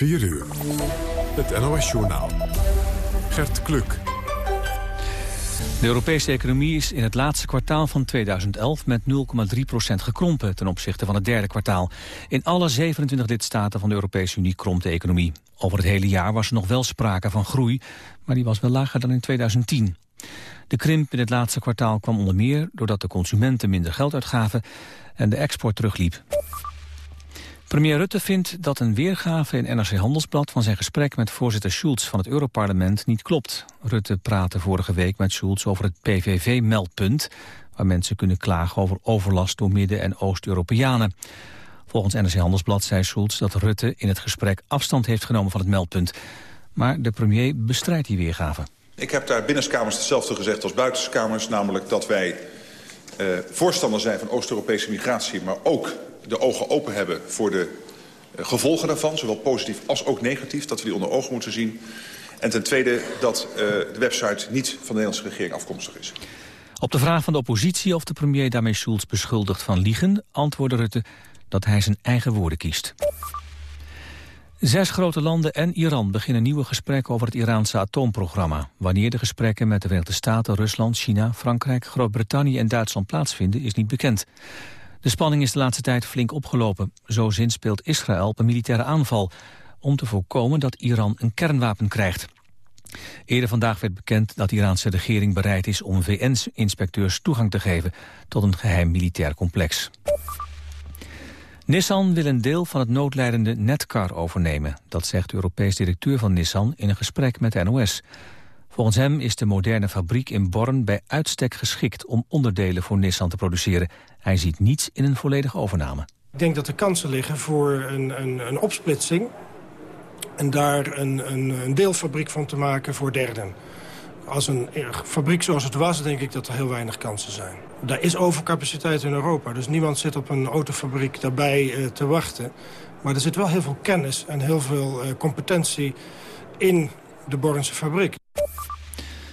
4 uur. Het NOS-journaal. Gert Kluk. De Europese economie is in het laatste kwartaal van 2011 met 0,3% gekrompen ten opzichte van het derde kwartaal. In alle 27 lidstaten van de Europese Unie krompt de economie. Over het hele jaar was er nog wel sprake van groei, maar die was wel lager dan in 2010. De krimp in het laatste kwartaal kwam onder meer doordat de consumenten minder geld uitgaven en de export terugliep. Premier Rutte vindt dat een weergave in NRC Handelsblad van zijn gesprek met voorzitter Schulz van het Europarlement niet klopt. Rutte praatte vorige week met Schulz over het PVV-meldpunt, waar mensen kunnen klagen over overlast door Midden- en Oost-Europeanen. Volgens NRC Handelsblad zei Schulz dat Rutte in het gesprek afstand heeft genomen van het meldpunt. Maar de premier bestrijdt die weergave. Ik heb daar binnenskamers hetzelfde gezegd als buitenskamers, namelijk dat wij uh, voorstander zijn van Oost-Europese migratie, maar ook de ogen open hebben voor de uh, gevolgen daarvan, zowel positief als ook negatief, dat we die onder ogen moeten zien. En ten tweede dat uh, de website niet van de Nederlandse regering afkomstig is. Op de vraag van de oppositie of de premier daarmee Schulz beschuldigt van liegen, antwoordde Rutte dat hij zijn eigen woorden kiest. Zes grote landen en Iran beginnen nieuwe gesprekken over het Iraanse atoomprogramma. Wanneer de gesprekken met de Verenigde Staten, Rusland, China, Frankrijk, Groot-Brittannië en Duitsland plaatsvinden is niet bekend. De spanning is de laatste tijd flink opgelopen. Zo zinspeelt Israël op een militaire aanval om te voorkomen dat Iran een kernwapen krijgt. Eerder vandaag werd bekend dat de Iraanse regering bereid is om VN-inspecteurs toegang te geven tot een geheim militair complex. Nissan wil een deel van het noodlijdende Netcar overnemen. Dat zegt Europees directeur van Nissan in een gesprek met de NOS. Volgens hem is de moderne fabriek in Born bij uitstek geschikt... om onderdelen voor Nissan te produceren. Hij ziet niets in een volledige overname. Ik denk dat er kansen liggen voor een, een, een opsplitsing... en daar een, een, deelfabriek van te maken voor derden als een fabriek zoals het was, denk ik dat er heel weinig kansen zijn. Daar is overcapaciteit in Europa, dus niemand zit op een autofabriek daarbij uh, te wachten. Maar er zit wel heel veel kennis en heel veel uh, competentie in de Bornse fabriek.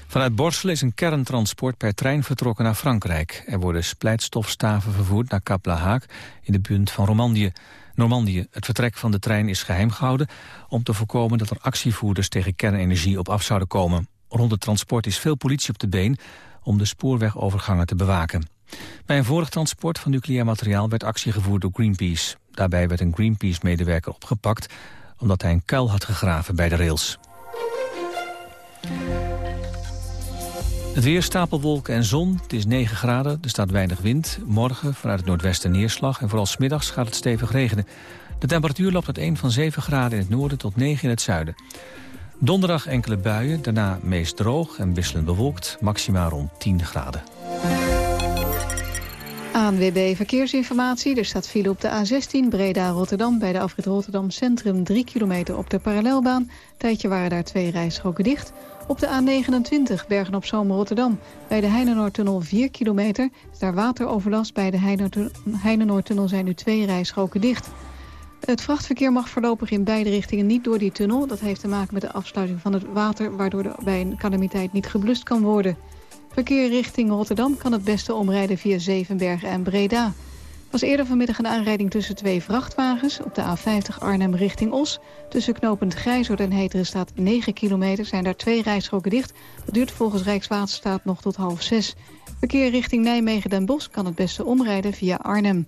Vanuit Borselen is een kerntransport per trein vertrokken naar Frankrijk. Er worden splijtstofstaven vervoerd naar Cap La Haak in de punt van Romandie. Normandië. Het vertrek van de trein is geheim gehouden om te voorkomen dat er actievoerders tegen kernenergie op af zouden komen. Rond het transport is veel politie op de been om de spoorwegovergangen te bewaken. Bij een vorig transport van nucleair materiaal werd actie gevoerd door Greenpeace. Daarbij werd een Greenpeace-medewerker opgepakt omdat hij een kuil had gegraven bij de rails. Het weer, stapelwolken en zon. Het is 9 graden, er staat weinig wind. Morgen vanuit het noordwesten neerslag en vooral smiddags gaat het stevig regenen. De temperatuur loopt uit 1 van 7 graden in het noorden tot 9 in het zuiden. Donderdag enkele buien, daarna meest droog en wisselend bewolkt. Maxima rond 10 graden. ANWB Verkeersinformatie. Er staat file op de A16 Breda-Rotterdam... bij de afrit Rotterdam Centrum 3 kilometer op de parallelbaan. Tijdje waren daar twee rijstroken dicht. Op de A29 Bergen-op-Zoom-Rotterdam... bij de Heinenoordtunnel 4 kilometer. Is daar wateroverlast. Bij de Heinenoordtunnel zijn nu twee rijstroken dicht... Het vrachtverkeer mag voorlopig in beide richtingen niet door die tunnel. Dat heeft te maken met de afsluiting van het water... waardoor er bij een calamiteit niet geblust kan worden. Verkeer richting Rotterdam kan het beste omrijden via Zevenbergen en Breda. Was eerder vanmiddag een aanrijding tussen twee vrachtwagens... op de A50 Arnhem richting Os. Tussen knopend Grijzoord en Hetere staat 9 kilometer... zijn daar twee rijstroken dicht. Dat duurt volgens Rijkswaterstaat nog tot half zes. Verkeer richting Nijmegen-Den Bosch kan het beste omrijden via Arnhem.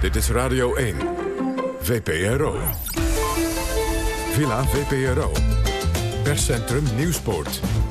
Dit is Radio 1. VPRO. Villa VPRO. Perscentrum Nieuwspoort.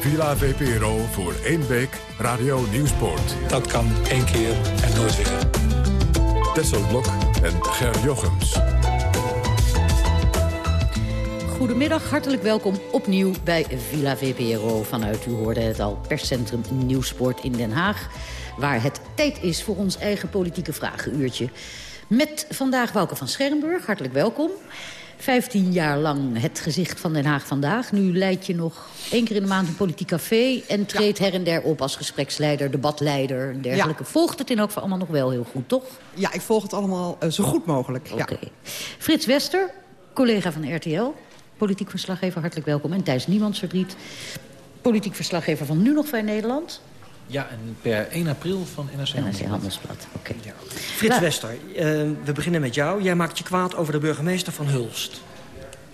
Villa VPRO voor één week Radio Nieuwspoort. Dat kan één keer en nooit weer. Tesselblok en Ger Jochems. Goedemiddag, hartelijk welkom opnieuw bij Villa VPRO. Vanuit, u hoorde het al, perscentrum Nieuwsport in Den Haag. Waar het tijd is voor ons eigen politieke vragenuurtje. Met vandaag Wouke van Schermburg, hartelijk welkom. 15 jaar lang het gezicht van Den Haag vandaag. Nu leid je nog één keer in de maand een politiek café... en treedt her en der op als gespreksleider, debatleider en dergelijke. Ja. Volgt het in ook allemaal nog wel heel goed, toch? Ja, ik volg het allemaal uh, zo goed mogelijk. Oké. Okay. Frits Wester, collega van RTL, politiek verslaggever, hartelijk welkom. En Thijs Niemandsverdriet, politiek verslaggever van Nu Nog Vrij Nederland... Ja, en per 1 april van NRC Handelsblad. NRC Handelsblad, oké. Okay. Ja. Frits Wester, uh, we beginnen met jou. Jij maakt je kwaad over de burgemeester van Hulst.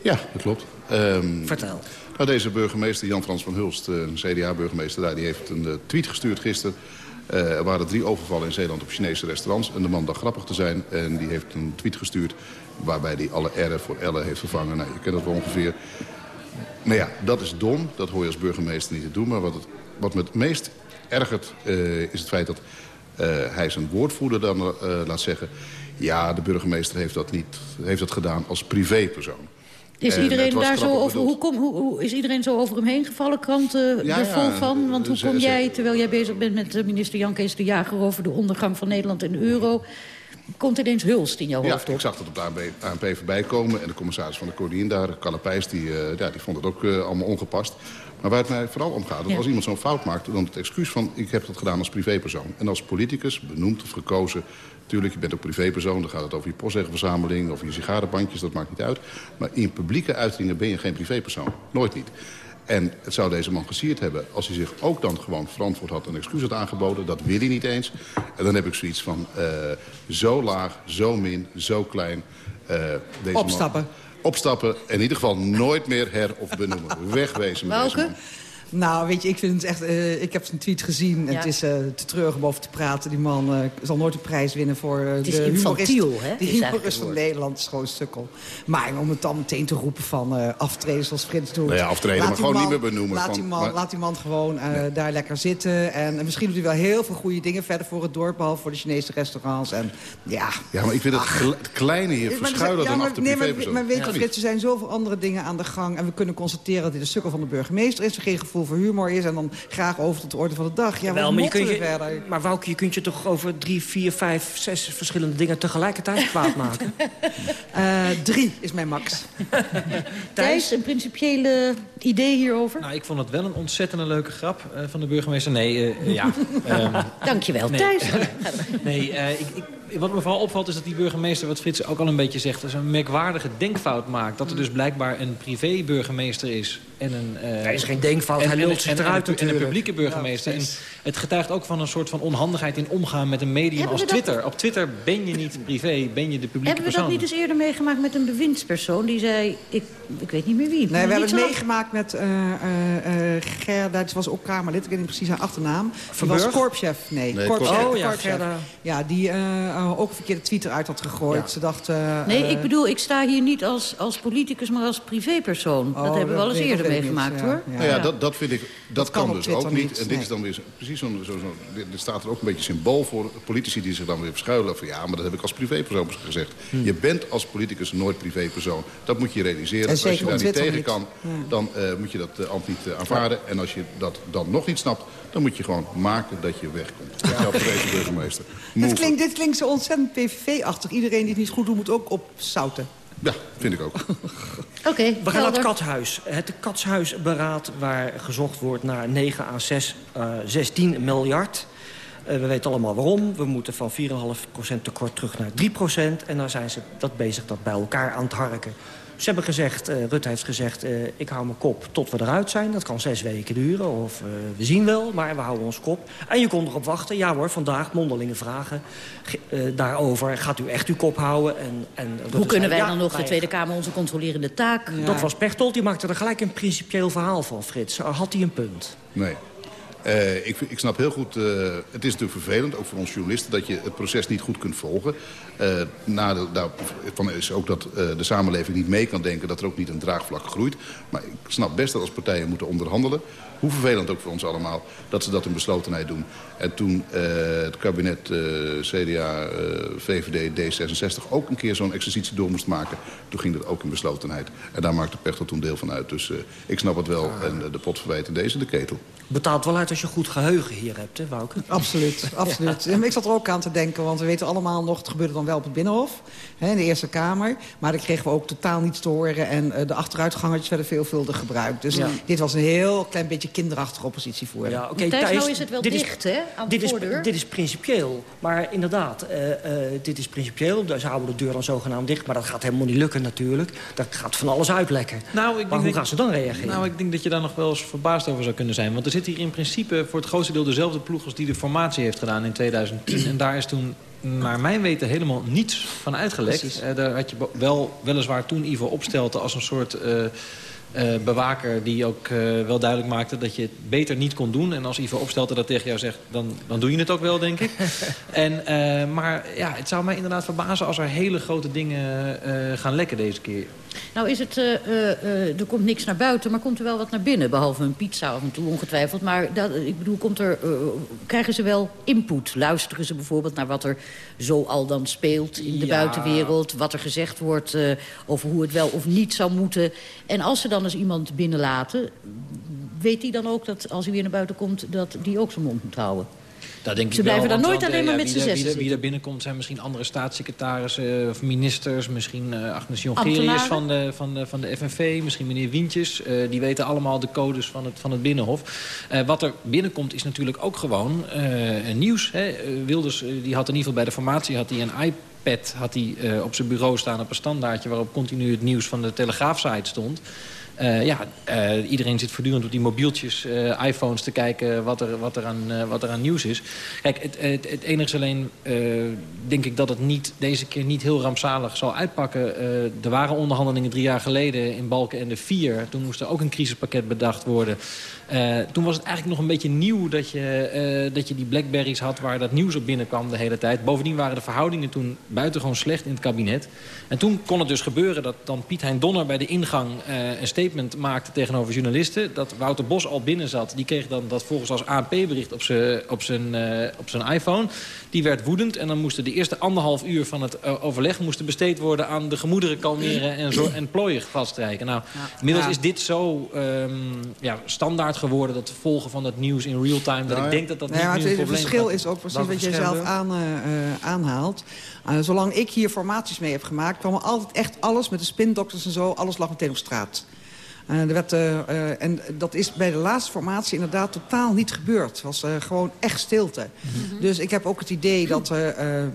Ja, dat klopt. Um, Vertel. Nou, deze burgemeester, Jan-Frans van Hulst, een CDA-burgemeester daar... die heeft een uh, tweet gestuurd gisteren. Uh, er waren drie overvallen in Zeeland op Chinese restaurants. En de man dacht grappig te zijn. En die heeft een tweet gestuurd waarbij hij alle R'en voor L'en heeft vervangen. Nou, je kent dat wel ongeveer. Nou ja, dat is dom. Dat hoor je als burgemeester niet te doen. Maar wat, het, wat me het meest ergert uh, is het feit dat uh, hij zijn woordvoerder dan uh, laat zeggen... ja, de burgemeester heeft dat, niet, heeft dat gedaan als privépersoon. Is iedereen daar zo over, hoe, kom, hoe, hoe, is iedereen zo over hem heen gevallen? Kranten ja, er vol ja, van? Want hoe kom jij, terwijl jij bezig bent met minister Jan Kees de Jager... over de ondergang van Nederland in de euro... komt ineens Hulst in jouw hoofd Ja, ik zag dat op de ANP, voorbij komen. En de commissaris van de Koningin daar, Kalle Pijs, die, uh, ja, die vond het ook uh, allemaal ongepast. Maar waar het mij vooral om gaat, dat ja. als iemand zo'n fout maakt... dan het excuus van, ik heb dat gedaan als privépersoon. En als politicus, benoemd of gekozen... Tuurlijk, je bent ook privépersoon, dan gaat het over je postzegenverzameling... of je sigarenbandjes, dat maakt niet uit. Maar in publieke uitingen ben je geen privépersoon. Nooit niet. En het zou deze man gesierd hebben als hij zich ook dan gewoon verantwoord had... en excuus had aangeboden. Dat wil hij niet eens. En dan heb ik zoiets van uh, zo laag, zo min, zo klein. Uh, deze Opstappen. Man, opstappen en in ieder geval nooit meer her- of benoemen. Wegwezen Welke? Nou, weet je, ik vind het echt... Uh, ik heb zijn tweet gezien. Ja. Het is uh, te treurig om over te praten. Die man uh, zal nooit een prijs winnen voor het is de infantiel, humorist. hè? De humorist van Nederland is gewoon een sukkel. Maar om het dan meteen te roepen van aftreden zoals Frits doet... Nou ja, aftreden, maar gewoon man, niet meer benoemen. Laat, van, die, man, maar... laat die man gewoon nee. daar lekker zitten. En, en, misschien doet hij wel heel veel goede dingen verder voor het dorp... behalve voor de Chinese restaurants. En, ja. ja, maar ik vind het, het kleine hier verschuilen ja, dan maar, achter nee. Maar, maar weet je, Frits, er zijn zoveel andere dingen aan de gang. En we kunnen constateren dat dit een sukkel van de burgemeester is. Er geen gevoel voor humor is. En dan graag over tot de orde van de dag. Ja, Wel, maar, je kunt je, verder? maar Wouke, je kunt je toch over drie, vier, vijf, zes verschillende dingen tegelijkertijd kwaad maken? uh, drie is mijn max. Thijs, een principiële idee hierover? Nou, ik vond het wel een ontzettend leuke grap uh, van de burgemeester. Nee, uh, ja. um, Dankjewel, nee. Thijs. nee, ik, ik, wat me vooral opvalt is dat die burgemeester, wat Frits ook al een beetje zegt... dat een merkwaardige denkfout maakt. Dat er dus blijkbaar een privé-burgemeester is en een... Uh, is geen denkfout, en, hij lult zich eruit en, en een publieke burgemeester. Ja, en het getuigt ook van een soort van onhandigheid in omgaan met een medium Hebben als Twitter. Dat... Op Twitter ben je niet privé, ben je de publieke Hebben we persoon. dat niet eens eerder meegemaakt met een bewindspersoon? Die zei, ik, ik weet niet meer wie. Nee, we hebben het meegemaakt met uh, uh, uh, Gerda, het was ook Kamerlid, ik weet niet precies haar achternaam. Die was korpschef. Nee, nee korpschef. Oh ja, Gerda. Ja, die ook een verkeerde tweet eruit had gegooid. Ja. Ze dacht... nee, ik bedoel, ik sta hier niet als, als politicus, maar als privépersoon. Oh, dat hebben we wel eens eerder meegemaakt, hoor. Ja. Nou ja, dat, dat vind ik, dat, dat kan, kan dus Twitter ook niet. niet. En dit is dan weer precies zo'n... Zo, zo, er staat er ook een beetje symbool voor. Politici die zich dan weer verschuilen. Van ja, maar dat heb ik als privépersoon gezegd. Hmm. Je bent als politicus nooit privépersoon. Dat moet je realiseren. En als je daar niet tegen niet. kan, dan uh, moet je dat uh, ambt niet uh, aanvaarden. En als je dat dan nog niet snapt, dan moet je gewoon maken dat je wegkomt. Burgemeester. Dit klinkt, dit klinkt zo ontzettend PVV-achtig. Iedereen die het niet goed doet, moet ook opzouten. Ja, vind ik ook. Oké, okay, We gaan naar het Katshuis. Het Katshuisberaad waar gezocht wordt naar 9 à 6, uh, 16 miljard. we weten allemaal waarom. We moeten van 4,5% tekort terug naar 3%. En dan zijn ze dat bezig dat bij elkaar aan het harken. Ze hebben gezegd, uh, Rutte heeft gezegd, uh, ik hou mijn kop tot we eruit zijn. Dat kan zes weken duren, of uh, we zien wel, maar we houden ons kop. En je kon erop wachten, ja hoor, vandaag mondelinge vragen daarover. Gaat u echt uw kop houden? En, en Hoe kunnen wij dan nog de Tweede Kamer onze controlerende taak? Ja. Dat was Pechtold, die maakte er gelijk een principieel verhaal van, Frits. Had hij een punt? Nee. Uh, ik, ik, snap heel goed, uh, het is natuurlijk vervelend, ook voor ons journalisten... dat je het proces niet goed kunt volgen. Uh, daarvan is ook dat de samenleving niet mee kan denken... dat er ook niet een draagvlak groeit. Maar ik snap best dat als partijen moeten onderhandelen... hoe vervelend ook voor ons allemaal, dat ze dat in beslotenheid doen. En toen het kabinet CDA, VVD, D66 ook een keer zo'n exercitie door moest maken... toen ging dat ook in beslotenheid. En daar maakte Pechtel toen deel van uit. Dus ik snap het wel en de pot verwijt in deze de ketel. Betaalt wel uit als je goed geheugen hier hebt, hè, Wouke? Absoluut, absoluut. Ja. Ik zat er ook aan te denken, want we weten allemaal nog... het gebeurde dan wel op het Binnenhof, hè, in de Eerste Kamer. Maar daar kregen we ook totaal niets te horen... en uh, de achteruitgangertjes werden veelvuldig gebruikt. Dus ja. dit was een heel klein beetje kinderachtige oppositie voor. Ja, okay, Thijs, nou is het wel dit dicht, is, hè, aan dit is. Dit is principieel, maar inderdaad, uh, uh, dit is principieel. Ze houden de deur dan zogenaamd dicht, maar dat gaat helemaal niet lukken natuurlijk. Dat gaat van alles uitlekken. Nou, ik maar denk hoe gaan ze dan reageren? Nou, ik denk dat je daar nog wel eens verbaasd over zou kunnen zijn. Want er zit hier in principe voor het grootste deel dezelfde ploeg... als die de formatie heeft gedaan in 2010. En daar is toen naar mijn weten helemaal niets van uitgelekt. Uh, daar had je wel weliswaar toen Ivo opstelde als een soort... Uh, uh, bewaker die ook uh, wel duidelijk maakte dat je het beter niet kon doen. En als Ivo Opstelten dat tegen jou zegt, dan, dan doe je het ook wel, denk ik. en, uh, maar ja, het zou mij inderdaad verbazen als er hele grote dingen gaan lekken deze keer. Nou is het, er komt niks naar buiten, maar komt er wel wat naar binnen. Behalve een pizza af en toe ongetwijfeld. Maar dat, ik bedoel, komt er, krijgen ze wel input? Luisteren ze bijvoorbeeld naar wat er zo al dan speelt in de ja. buitenwereld? Wat er gezegd wordt over hoe het wel of niet zou moeten? En als ze dan eens iemand binnenlaten... weet hij dan ook dat als hij weer naar buiten komt... dat die ook zijn mond moet houden? Dat denk Ze ik blijven wel, dan nooit alleen maar met z'n zessen wie er- er binnenkomt zijn misschien andere staatssecretarissen of ministers. Misschien eh Agnes Jongerius van de, van, de, van de FNV. Misschien meneer Wientjes. Eh, die weten allemaal de codes van het, van het Binnenhof. Eh, wat er binnenkomt is natuurlijk ook gewoon eh, nieuws. Hè. Eh, Wilders eh, die had in ieder geval bij de formatie had hij een iPad had hij, eh, op zijn bureau staan op een standaardje... waarop continu het nieuws van de Telegraafsite stond. Eh, ja, eh, iedereen zit voortdurend op die mobieltjes, eh, iPhones te kijken wat er, wat, er aan, wat er aan nieuws is. Kijk, het, het, enige alleen, denk ik dat het niet, deze keer niet heel rampzalig zal uitpakken. Er waren onderhandelingen drie jaar geleden in Balken en de Vier. Toen moest er ook een crisispakket bedacht worden. Eh, toen was het eigenlijk nog een beetje nieuw dat je, eh, dat je die Blackberries had... waar dat nieuws op binnenkwam de hele tijd. Bovendien waren de verhoudingen toen buitengewoon slecht in het kabinet. En toen kon het dus gebeuren dat dan Piet Hein Donner bij de ingang... eh, een statement maakte tegenover journalisten. Dat Wouter Bos al binnen zat. Die kreeg dan dat volgens als ANP-bericht op zijn op iPhone. Die werd woedend en dan moesten de eerste anderhalf uur van het overleg... moesten besteed worden aan de gemoederen kalmeren en, zo, en plooien vaststrijken. Nou, inmiddels Ja. is dit zo ehm, ja, standaard geworden... dat volgen van het nieuws in real time... dat Nou ik denk dat dat niet ja, nu het, verschil gaat. is ook precies wat jij zelf aan, eh, eh, aanhaalt. Eh, zolang ik hier formaties mee heb gemaakt... kwam er altijd echt alles met de spindokters en zo. Alles lag meteen op straat. Eh, er werd, en dat is bij de laatste formatie inderdaad totaal niet gebeurd. Het was eh, gewoon echt stilte. Dus ik heb ook het idee dat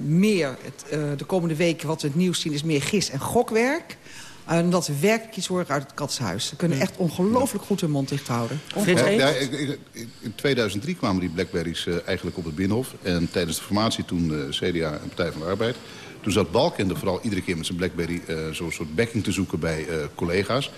meer het, eh, de komende weken... wat we het nieuws zien is meer gis- en gokwerk. En dat we werkelijk iets horen uit het katshuis. Ze kunnen echt ongelooflijk goed hun mond dicht houden. Ja, ja, ik- ik- ik- in 2003 kwamen die Blackberries eh, eigenlijk op het Binnenhof. En tijdens de formatie toen eh, CDA en Partij van de Arbeid... toen zat Balkende vooral iedere keer met zijn Blackberry... eh, zo'n soort backing te zoeken bij eh, collega's.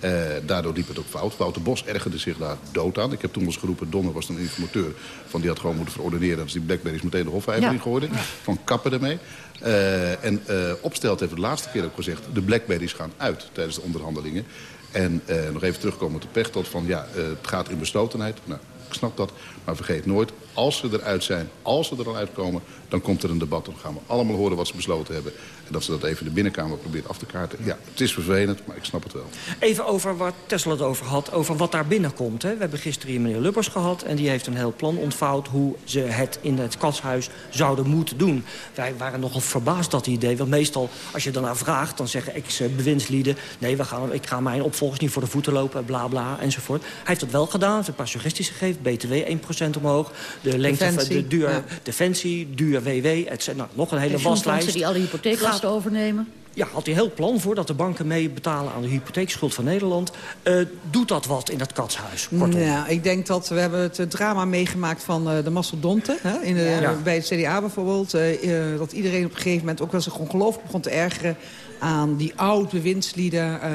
Eh, daardoor liep het ook fout. Wouter Bos ergerde zich daar dood aan. Ik heb toen eens geroepen, Donner was een informateur... van die had gewoon moeten verordeneren... dat ze die Blackberries meteen de hofijver Ja. gooiden. Van kappen ermee. Eh, en eh Opstelt heeft de laatste keer ook gezegd... de Blackberries gaan uit tijdens de onderhandelingen. En nog even terugkomen op de pechtot van... ja, het gaat in beslotenheid. Nou, ik snap dat. Maar vergeet nooit, als ze eruit zijn, als ze er al uitkomen... dan komt er een debat. Dan gaan we allemaal horen wat ze besloten hebben. En dat ze dat even de binnenkamer probeert af te kaarten. Ja, het is vervelend, maar ik snap het wel. Even over waar Tesla het over had, over wat daar binnenkomt. Hè. We hebben gisteren hier meneer Lubbers gehad... en die heeft een heel plan ontvouwd hoe ze het in het katshuis zouden moeten doen. Wij waren nogal verbaasd dat idee. Want meestal, als je daarna vraagt, dan zeggen ex-bewindslieden... nee, we gaan, ik ga mijn opvolgers niet voor de voeten lopen, bla bla, enzovoort. Hij heeft dat wel gedaan, heeft een paar suggesties gegeven. BTW 1% omhoog. De lengte Defensie, van de duur, ja. defensie, duur WW. Et cetera. nou, nog een hele waslijst. die alle hypotheeklasten overnemen. Ja, had hij heel plan voor dat de banken mee betalen aan de hypotheekschuld van Nederland. Eh, doet dat wat in dat katshuis? Kortom. Nou, ik denk dat we hebben het eh, drama meegemaakt van eh, de mastodonten. Hè, in de, Ja. Bij het CDA bijvoorbeeld. dat iedereen op een gegeven moment ook wel zich ongelooflijk begon te ergeren aan die oude bewindslieden. Eh,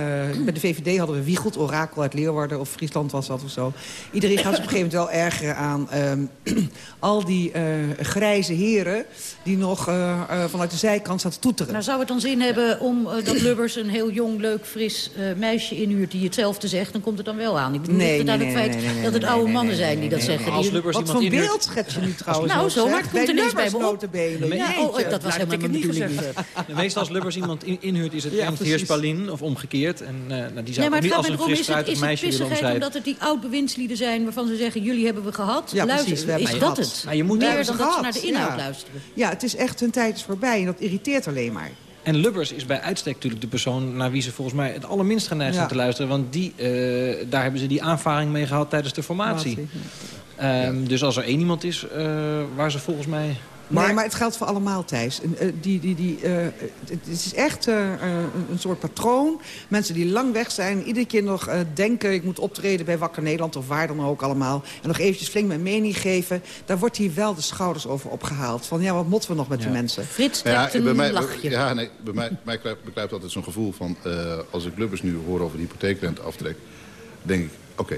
bij de VVD hadden we Wiegelt, Orakel uit Leeuwarden of Friesland was dat of zo. Iedereen gaat zich op een gegeven moment wel ergeren aan ehm, al die eh, grijze heren... die nog eh, eh, vanuit de zijkant zaten toeteren. Nou, zou het dan zin hebben om dat Lubbers een heel jong, leuk, fris eh, meisje inhuurt... die hetzelfde zegt, dan komt het dan wel aan. Ik bedoel Nee, niet nee, aan het nee, feit nee, nee, dat het oude mannen zijn die dat zeggen. Als Lubbers Wat voor inhuurt- beeld schets je nu trouwens Nou, zo, maar het komt ineens bij me op. Ja, Jeetje. oh, dat was helemaal het mijn niet bedoeling gezegd niet. meestal als Lubbers iemand in- inhuurt is het Ja. Heerspalin of omgekeerd. En uh, nou, die Nee, zou het niet gaat als een fris is het, is het meisje willen pissigheid omschrijven. omdat het die oud-bewindslieden zijn... waarvan ze zeggen, jullie hebben we gehad? Ja, Luister, precies, we hebben is dat gehad. het? Maar je moet Meer hebben dan dat ze naar de inhoud ja. luisteren. Ja, het is echt hun tijd is voorbij en dat irriteert alleen maar. En Lubbers is bij uitstek natuurlijk de persoon naar wie ze volgens mij het allerminst geneigd zijn Ja. te luisteren. Want die, eh, daar hebben ze die aanvaring mee gehad tijdens de formatie. Ehm, Dus als er één iemand is eh, waar ze volgens mij... nee, maar het geldt voor allemaal, Thijs. Eh, die, die, die, eh, het is echt eh, eh, een, een soort patroon. Mensen die lang weg zijn, iedere keer nog eh, denken... ik moet optreden bij Wakker Nederland of waar dan ook allemaal. En nog eventjes flink mijn mening geven. Daar wordt hier wel de schouders over opgehaald. Van ja, wat moeten we nog met die mensen? Frits Ja, trekt bij een mij, lachje. ja, nee, bij mij, mij altijd zo'n gevoel van... eh, als ik Lubbers nu hoor over de hypotheekrenteaftrek... denk ik, oké,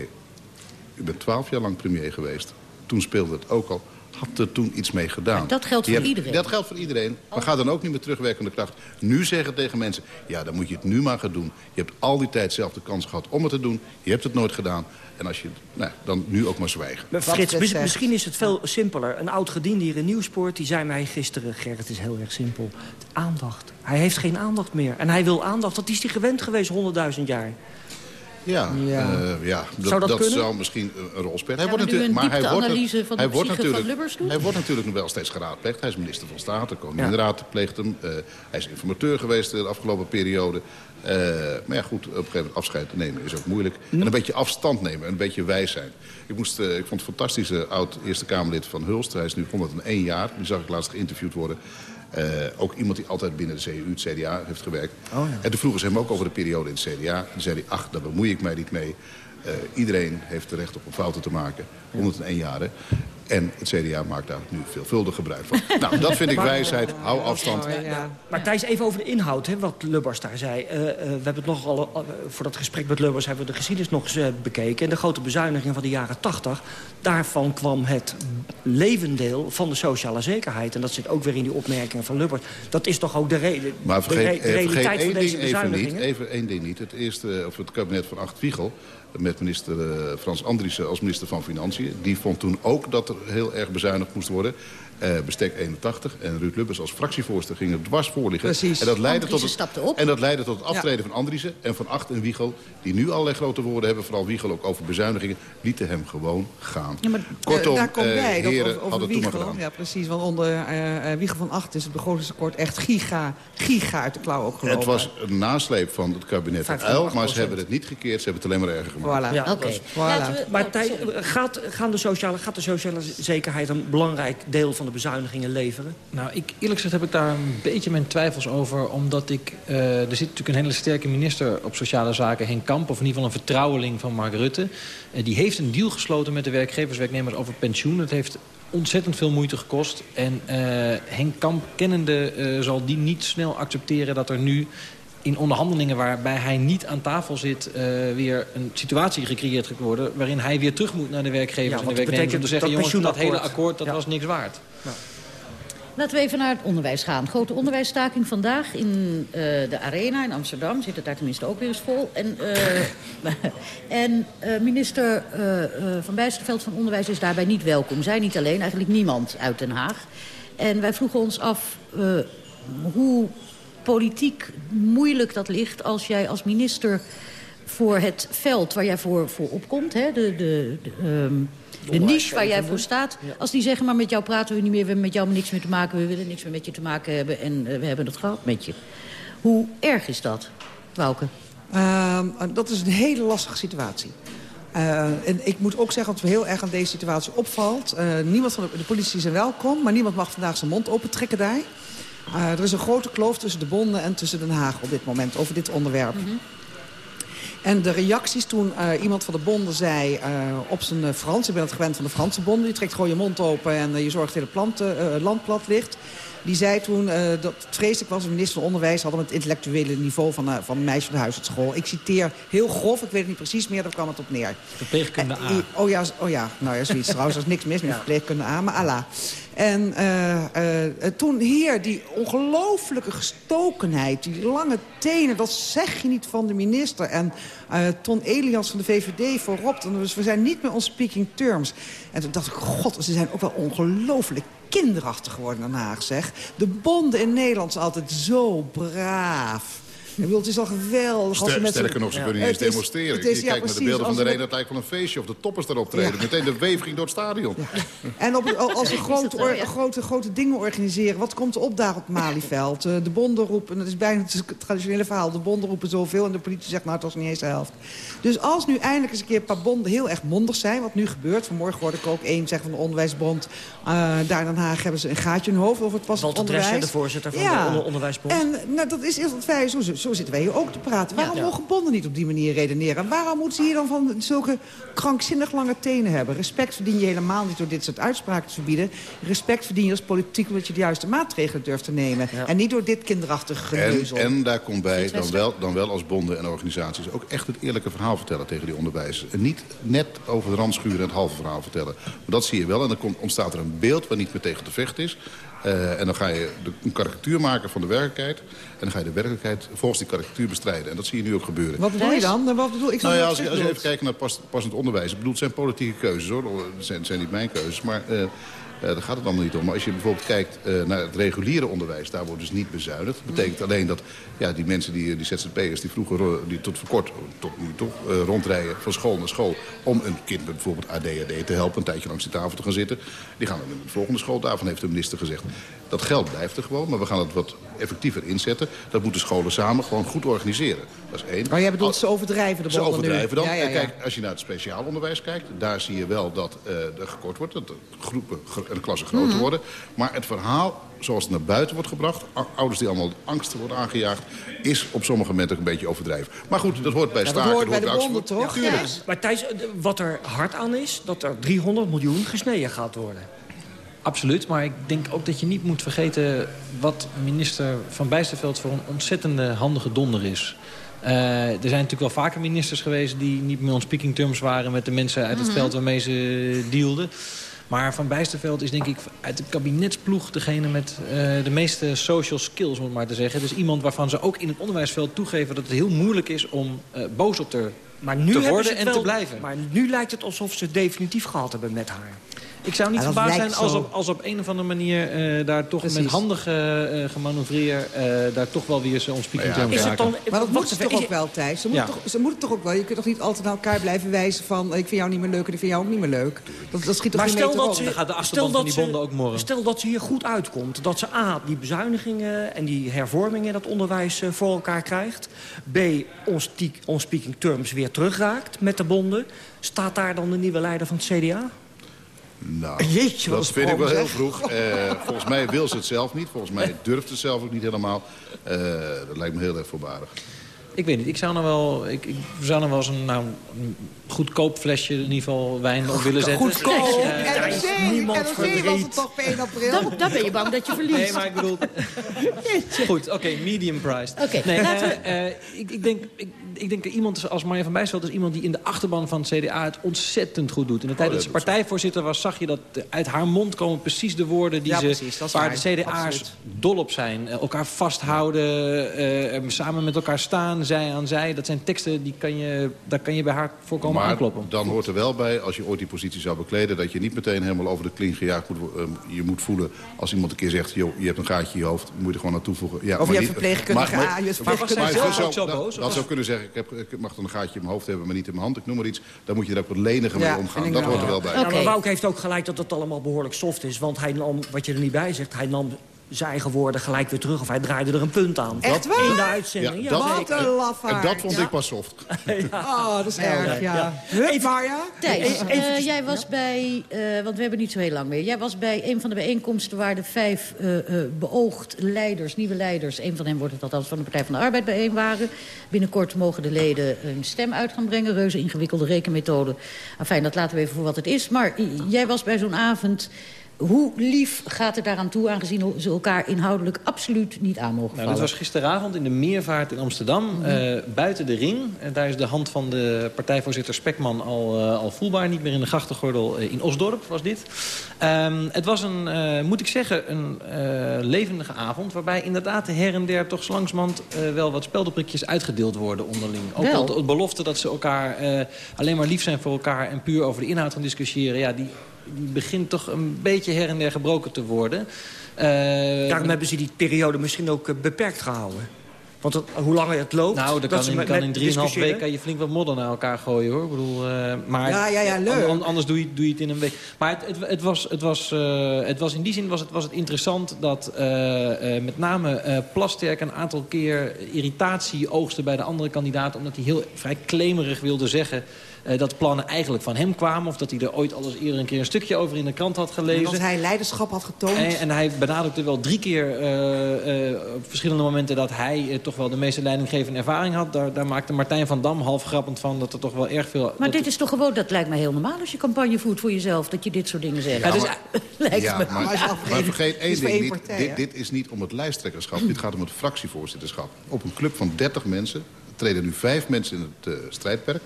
u bent twaalf jaar lang premier geweest. Toen speelde het ook al. Had er toen iets mee gedaan. Maar dat geldt voor hebt- iedereen. Dat geldt voor iedereen. Maar ga dan ook niet met terugwerkende kracht nu zeggen tegen mensen... ja, dan moet je het nu maar gaan doen. Je hebt al die tijd zelf de kans gehad om het te doen. Je hebt het nooit gedaan. En als je, nou, dan nu ook maar zwijgen. Maar Frits, mis- misschien is het veel simpeler. Een oud gediende hier in Nieuwspoort, die zei mij gisteren... Gerrit, het is heel erg simpel. Aandacht. Hij heeft geen aandacht meer. En hij wil aandacht. Dat is hij gewend geweest, honderdduizend jaar. Ja, Ja. ja. ja dat, Zou dat dat kunnen? zou misschien een rol spelen. Hij wordt natuurlijk, maar hij wordt, van hij wordt van natuurlijk, Lubbers doen? Hij wordt natuurlijk nog wel steeds geraadpleegd. Hij is minister van Staat, de Koninginraad pleegt hem. Eh, hij is informateur geweest de afgelopen periode. Eh, maar ja, goed, op een gegeven moment afscheid nemen is ook moeilijk. En een beetje afstand nemen, een beetje wijs zijn. Ik, moest, eh, ik vond het fantastische oud Eerste Kamerlid van Hulst. Hij is nu 101 jaar. Die zag ik laatst geïnterviewd worden. Eh, ook iemand die altijd binnen de CU, het CDA, heeft gewerkt. Oh, ja. En toen vroegen ze hem ook over de periode in het CDA. Toen zei hij, ach, daar bemoei ik mij niet mee. Eh, iedereen heeft er recht op om fouten te maken. 101 jaar. En het CDA maakt daar nu veelvuldig gebruik van. nou, dat vind ik wijsheid. Hou afstand. Ja. Maar Thijs, even over de inhoud, hè, wat Lubbers daar zei. Eh, eh, we hebben het nogal, uh, voor dat gesprek met Lubbers hebben we de geschiedenis nog eens eh, bekeken. En de grote bezuinigingen van de jaren 80, daarvan kwam het levendeel van de sociale zekerheid. En dat zit ook weer in die opmerkingen van Lubbers. Dat is toch ook de, reden, Maar de, re- vergeet, de eh, realiteit vergeet van één deze ding even niet. Even één ding niet. Het, eerste, of het kabinet van Acht Wiegel met minister eh, Frans Andriessen als minister van Financiën. Die vond toen ook dat er heel erg bezuinigd moest worden. Eh, bestek 81. En Ruud Lubbers als fractievoorzitter ging er dwars voor liggen. Precies. En dat leidde, tot het, stapte op. en dat leidde tot het aftreden van Andriessen en van Acht en Wiegel. Die nu allerlei grote woorden hebben, vooral Wiegel ook over bezuinigingen. Lieten hem gewoon gaan. Ja, maar Kortom, Eh, daar komt eh, bij, dat heren over, over hadden het toen maar Wiegel. gedaan. Ja, precies, want onder eh eh, Wiegel van Acht is het begrotingsakkoord echt giga, giga uit de klauw opgelopen. Het was een nasleep van het kabinet van 5,8%. Uil, maar ze hebben het niet gekeerd. Ze hebben het alleen maar erger gemaakt. Voilà. Ja, Oké. Voilà. Maar gaat, gaan de sociale, gaat de sociale zekerheid een belangrijk deel van de bezuinigingen leveren? Nou, ik, eerlijk gezegd heb ik daar een beetje mijn twijfels over. Omdat ik... eh, er zit natuurlijk een hele sterke minister op sociale zaken, Henk Kamp. Of in ieder geval een vertrouweling van Mark Rutte. Eh, die heeft een deal gesloten met de werkgevers, werknemers over pensioen. Dat heeft ontzettend veel moeite gekost. En eh, Henk Kamp, kennende, zal die niet snel accepteren dat er nu in onderhandelingen waarbij hij niet aan tafel zit... eh, weer een situatie gecreëerd gaat worden... waarin hij weer terug moet naar de werkgevers Ja, en de werknemers... om te zeggen, dat jongens, dat hele akkoord dat Ja. was niks waard. Laten we even naar het onderwijs gaan. Grote onderwijsstaking vandaag in eh, de Arena in Amsterdam. Zit het daar tenminste ook weer eens vol. En, eh, en eh, minister eh, eh, Van Bijsterveld van Onderwijs is daarbij niet welkom. Zij niet alleen, eigenlijk niemand uit Den Haag. En wij vroegen ons af eh, hoe politiek moeilijk dat ligt... als jij als minister voor het veld waar jij voor, voor opkomt... Hè, de, de, de, ehm, de niche waar jij voor staat... als die zeggen, maar met jou praten we niet meer... we hebben met jou niks meer te maken... we willen niks meer met je te maken hebben... en eh, we hebben het gehad met je. Hoe erg is dat, Wouke? Ehm, dat is een hele lastige situatie. Uh, en ik moet ook zeggen wat me heel erg aan deze situatie opvalt. Uh, niemand van de, de politie is welkom, maar niemand mag vandaag zijn mond opentrekken daar. Uh, er is een grote kloof tussen de bonden en tussen Den Haag op dit moment over dit onderwerp. Mm -hmm. En de reacties toen uh, iemand van de bonden zei uh, op zijn uh, Frans... ik ben het gewend van de Franse bonden... je trekt gewoon je mond open en je zorgt dat het hele land plat ligt... Die zei toen uh, dat het vreselijk was. De minister van Onderwijs hadden het intellectuele niveau van, uh, van een meisje van de huisartschool. Ik citeer heel grof, ik weet het niet precies meer, daar kwam het op neer. Verpleegkunde A. Uh, oh, ja, oh ja, nou ja, zoiets trouwens. Er is niks mis met ja. verpleegkunde A, maar Allah. En toen hier die ongelooflijke gestokenheid, die lange tenen... dat zeg je niet van de minister. En Ton Elias van de VVD voorop. Dus we zijn niet meer on speaking terms. En toen dacht ik, god, ze zijn ook wel ongelooflijk kinderachtig geworden in Den Haag, zeg. De bonden in Nederland zijn altijd zo braaf. Ik bedoel, het is al geweldig. Ster, met sterker nog, ze ja. kunnen niet eens demonstreren. Is, je ja, kijkt precies, naar de beelden van de reden, het lijkt wel een feestje. Of de toppers erop treden. Ja. Meteen de weef ging door het stadion. En op, als ze grote, or, grote, grote dingen organiseren... wat komt er op daar op Malieveld? Uh, de bonden roepen, dat is bijna het traditionele verhaal... de bonden roepen zoveel en de politie zegt... nou, het was niet eens de helft. Dus als nu eindelijk eens een keer een paar bonden heel erg mondig zijn... wat nu gebeurt, vanmorgen hoorde ik ook één zeggen van de onderwijsbond... Uh, daar in Den Haag hebben ze een gaatje in hun hoofd over het Walter onderwijs. Dressen, de voorzitter van ja. de onderwijsbond. En nou, dat is wat wij, zo, zo zitten wij hier ook te praten. Waarom ja, ja. mogen bonden niet op die manier redeneren? Waarom moeten ze hier dan van zulke krankzinnig lange tenen hebben? Respect verdien je helemaal niet door dit soort uitspraken te verbieden. Respect verdien je als politiek omdat je de juiste maatregelen durft te nemen. Ja. En niet door dit kinderachtige geneuzel. En, en daar komt bij dan wel, dan wel als bonden en organisaties ook echt het eerlijke verhaal vertellen tegen die onderwijzers. En niet net over de rand schuren en het halve verhaal vertellen. Maar dat zie je wel en dan komt, ontstaat er een beeld waar niet meer tegen te vechten is. Uh, en dan ga je de, een karikatuur maken van de werkelijkheid. En dan ga je de werkelijkheid volgens die karikatuur bestrijden. En dat zie je nu ook gebeuren. Wat bedoel je dan? Wat bedoel, ik nou ja, als, je, als je even kijkt naar pas, passend onderwijs. Ik bedoel, het zijn politieke keuzes hoor. Het zijn, zijn niet mijn keuzes. Maar uh, uh, daar gaat het allemaal niet om. Maar als je bijvoorbeeld kijkt uh, naar het reguliere onderwijs... daar wordt dus niet bezuinigd. Dat betekent alleen dat ja, die mensen, die, die ZZP'ers... die vroeger die tot voor kort tot nu toch, uh, rondrijden van school naar school... om een kind met bijvoorbeeld ADHD te helpen... een tijdje langs de tafel te gaan zitten... die gaan naar de volgende school. Daarvan heeft de minister gezegd... dat geld blijft er gewoon, maar we gaan het wat effectiever inzetten. Dat moeten scholen samen gewoon goed organiseren. Dat is één. Maar jij bedoelt ze overdrijven de Ze overdrijven dan. Ja, ja, ja. En kijk, als je naar het speciaal onderwijs kijkt... daar zie je wel dat uh, er gekort wordt. Dat de groepen en de klassen groter mm -hmm. worden. Maar het verhaal zoals het naar buiten wordt gebracht... ouders die allemaal angsten worden aangejaagd... is op sommige momenten een beetje overdreven. Maar goed, dat hoort bij ja, staken. Dat hoort bij de bonden, toch? Ja, maar Thijs, wat er hard aan is... dat er 300 miljoen gesneden gaat worden. Absoluut, maar ik denk ook dat je niet moet vergeten... wat minister Van Bijsterveld voor een ontzettende handige donder is. Uh, er zijn natuurlijk wel vaker ministers geweest... die niet meer on speaking terms waren met de mensen uit het mm -hmm. veld waarmee ze dealden. Maar Van Bijsterveld is denk ik uit de kabinetsploeg degene met uh, de meeste social skills, om het maar te zeggen. Dus iemand waarvan ze ook in het onderwijsveld toegeven dat het heel moeilijk is om uh, boos op te, maar nu te worden en wel, te blijven. Maar nu lijkt het alsof ze het definitief gehad hebben met haar. Ik zou niet ja, verbaasd zijn als op, als op een of andere manier uh, daar toch Precies. met handige uh, gemanoeuvreer... Uh, daar toch wel weer zo'n speaking ja. Dan, Maar dat moet ze toch ook wel, Thijs? Ze moeten, ja. toch, ze moeten toch ook wel? Je kunt toch niet altijd naar elkaar blijven wijzen van... ik vind jou niet meer leuk en ik vind jou ook niet meer leuk? Dat, dat schiet toch maar niet stel dat ze, gaat de achterban van die bonden ook morgen. Stel dat ze hier goed uitkomt. Dat ze A, die bezuinigingen en die hervormingen in dat onderwijs voor elkaar krijgt. B, on speaking terms weer terugraakt met de bonden. Staat daar dan de nieuwe leider van het CDA? Nou, Jeetje, dat vind ik wel heel vroeg. Uh, volgens mij wil ze het zelf niet. Volgens mij durft het zelf ook niet helemaal. Uh, dat lijkt me heel erg voorbarig. Ik weet niet. Ik zou nog wel, ik, ik zou nog wel eens een, nou, een goedkoop flesje in ieder geval wijn op willen zetten. Goedkoop? Is niemand verdriet. was het toch per 1 april? Dan, dan ben je bang dat je verliest. Nee, maar ik bedoel... Goed, oké, okay, medium priced. Oké, nee, uh, uh, ik, ik, denk, ik, ik denk dat iemand als Marja van Bijsveld is iemand die in de achterban van het CDA het ontzettend goed doet. In de tijd oh, dat ze partijvoorzitter was, zag je dat uit haar mond komen precies de woorden die ja, ze, precies, waar, waar de CDA's dol op zijn. elkaar vasthouden, uh, samen met elkaar staan, zij aan zij. Dat zijn teksten, die kan je, daar kan je bij haar voor komen maar aankloppen. dan hoort er wel bij, als je ooit die positie zou bekleden... dat je niet meteen helemaal over de kling gejaagd moet, uh, je moet voelen... als iemand een keer zegt, joh, je hebt een gaatje in je hoofd... moet je er gewoon aan toevoegen. Ja, of je hebt verpleegkundige A, je verpleegkundige maar, zo, zo boos? Dat zou kunnen zeggen, heb, ik mag dan een gaatje in mijn hoofd hebben... maar niet in mijn hand, ik noem maar iets. Dan moet je er ook wat leniger mee omgaan. Dat hoort er wel bij. Okay. Ja, maar Wouk heeft ook gelijk dat het allemaal behoorlijk soft is. Want hij nam, wat je er niet bij zegt, hij nam zijn eigen woorden gelijk weer terug. Of hij draaide er een punt aan. Echt waar? In de uitzending. Ja, Ja, dat-. Wat een lafaard. En dat vond Ja. ik pas soft. Oh, dat is erg, ja. Marja. Thijs, Even- eh, jij was bij, eh, want we hebben niet zo heel lang meer... jij was bij een van de bijeenkomsten waar de vijf eh, eh, beoogd leiders... nieuwe leiders, een van hen wordt het althans van de Partij van de Arbeid bijeen waren. Binnenkort mogen de leden hun stem uit gaan brengen. Reuze ingewikkelde rekenmethode. Enfin, dat laten we even voor wat het is. Maar jij was bij zo'n avond... Hoe lief gaat het daaraan toe, aangezien ze elkaar inhoudelijk absoluut niet aan mogen Nou, vallen? dat was gisteravond in de Meervaart in Amsterdam, eh, buiten de ring. Daar is de hand van de partijvoorzitter Spekman al, eh, al voelbaar. Niet meer in de grachtengordel. Eh, in Osdorp was dit. Ehm, het was een, moet ik zeggen, een levendige avond... waarbij inderdaad her en der toch slangsmand wel wat speldenprikjes uitgedeeld worden onderling. Ook Wel. al de belofte dat ze elkaar alleen maar lief zijn voor elkaar... en puur over de inhoud gaan discussiëren... Ja, die begint toch een beetje her en der gebroken te worden. Eh, Daarom hebben ze die periode misschien ook eh, beperkt gehouden. Want het- hoe langer het loopt... Nou, dat, dat kan in, met- kan met in 3,5 discussiëren. weken kan je flink wat modder naar elkaar gooien, hoor. Ik bedoel, eh, maar Ja, ja, ja, leuk. an- an- anders doe je, doe je het in een week. Maar het, het, het, was, het, was, het was in die zin was het, was het interessant dat met name Plasterk een aantal keer irritatie oogste bij de andere kandidaat. Omdat hij heel vrij claimerig wilde zeggen dat plannen eigenlijk van hem kwamen. Of dat hij er ooit al eens eerder een keer een stukje over in de krant had En gelezen. als hij leiderschap had getoond... En, en hij benadrukte wel drie keer eh, eh, op verschillende momenten... dat hij eh, toch wel de meeste leidinggevende ervaring had. Daar, daar maakte Martijn van Dam half grappend van... dat er toch wel erg veel... Maar dat- dit is toch gewoon, dat lijkt me heel normaal als je campagne voert voor jezelf, dat je dit soort dingen zegt. Ja, dus, lijkt Ja, me. maar, Maar maar vergeet één ding niet. partij, dit, dit is niet om het lijsttrekkerschap. dit gaat om het fractievoorzitterschap. Op een club van 30 mensen treden nu vijf mensen in het eh, strijdperk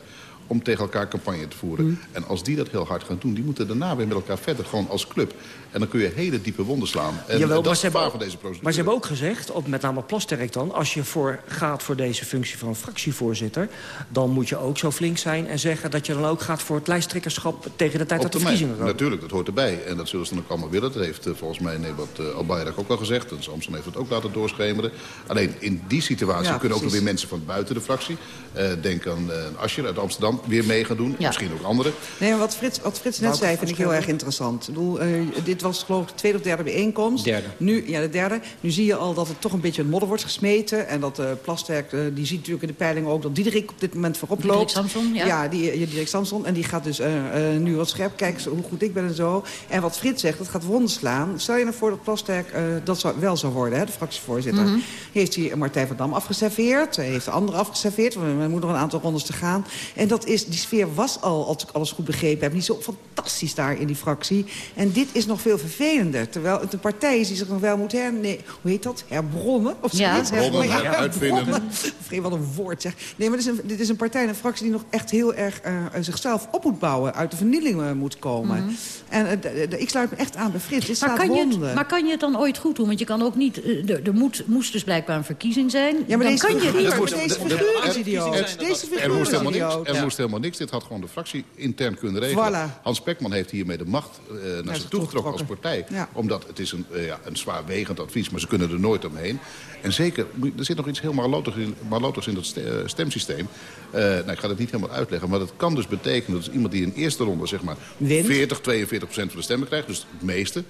om tegen elkaar campagne te voeren. Mm. En als die dat heel hard gaan doen, die moeten daarna weer met elkaar verder. Gewoon als club. En dan kun je hele diepe wonden slaan. En Jawel, dat maar is ze het hebben gevaar ook- van deze procedure. Maar ze hebben ook gezegd, op, met name Plasterk dan... als je voor gaat voor deze functie van fractievoorzitter... dan moet je ook zo flink zijn en zeggen dat je dan ook gaat... voor het lijsttrekkerschap tegen de tijd dat de verkiezingen komen. natuurlijk, dat hoort erbij. En dat zullen ze dan ook allemaal willen. Dat heeft eh, volgens mij Nebat uh, Albayrak ook al gezegd. En Samson heeft het ook laten doorschemeren. Alleen in die situatie Ja, kunnen ook weer mensen van buiten de fractie... eh, denk aan uh, Ascher uit Amsterdam, weer mee gaan doen. Ja. Misschien ook anderen. Nee, maar wat Frits, wat Frits net zei vind ik heel erg interessant. Ik bedoel, eh, dit was geloof ik de tweede of derde bijeenkomst. Derde. Nu, ja, de derde. Nu zie je al dat het toch een beetje in modder wordt gesmeten. En dat uh, Plasterk, uh, die ziet natuurlijk in de peilingen ook... dat Diederik op dit moment voorop Diederik loopt. Samson, ja. Ja, die, ja, Diederik Samson. En die gaat dus uh, uh, nu wat scherp kijken hoe goed ik ben en zo. En wat Frits zegt, dat gaat wonden slaan. Stel je nou voor dat Plasterk uh, dat zou, wel zou worden, hè, de fractievoorzitter. Mhm. Heeft hij Martijn van Dam afgeserveerd. Hij heeft de anderen afgeserveerd. We moeten nog een aantal rondes te gaan. En dat is, die sfeer was al, als ik alles goed begrepen heb... niet zo fantastisch daar in die fractie. En dit is nog veel vervelender. Terwijl het een partij is die zich nog wel moet her... Nee, hoe heet dat? Herbronnen? Of Ja. Herbronnen, Ja, heruitvinden. herbronnen. Vreemd, wat een woord zeg. Nee, maar dit is een, dit is een partij en een fractie die nog echt heel erg uh, zichzelf op moet bouwen. Uit de vernieling moet komen. Mhm. En uh, de, ik sluit me echt aan bij Frits. Dit Maar kan, je het, maar kan je het dan ooit goed doen? Want je kan ook niet... eh, Er, er moet, moest dus blijkbaar een verkiezing zijn. Ja, maar dan deze kan je niet. moest- deze de- de- figuur is er- idioot. Deze figuur moest is helemaal niks. Er Ja. moest helemaal niks. Dit had gewoon de fractie intern kunnen regelen. Voilà. Hans Pekman heeft hiermee de macht uh, naar zich toegetrokken als partij. Ja. Omdat het is een, uh, ja, een zwaarwegend advies, maar ze kunnen er nooit omheen. En zeker, er zit nog iets heel malotigs in, malotigs in dat uh, stemsysteem. Uh, nou, ik ga het niet helemaal uitleggen, maar dat kan dus betekenen... dat iemand die in eerste ronde zeg maar Wint. 40, 42 procent van de stemmen krijgt, dus het meeste...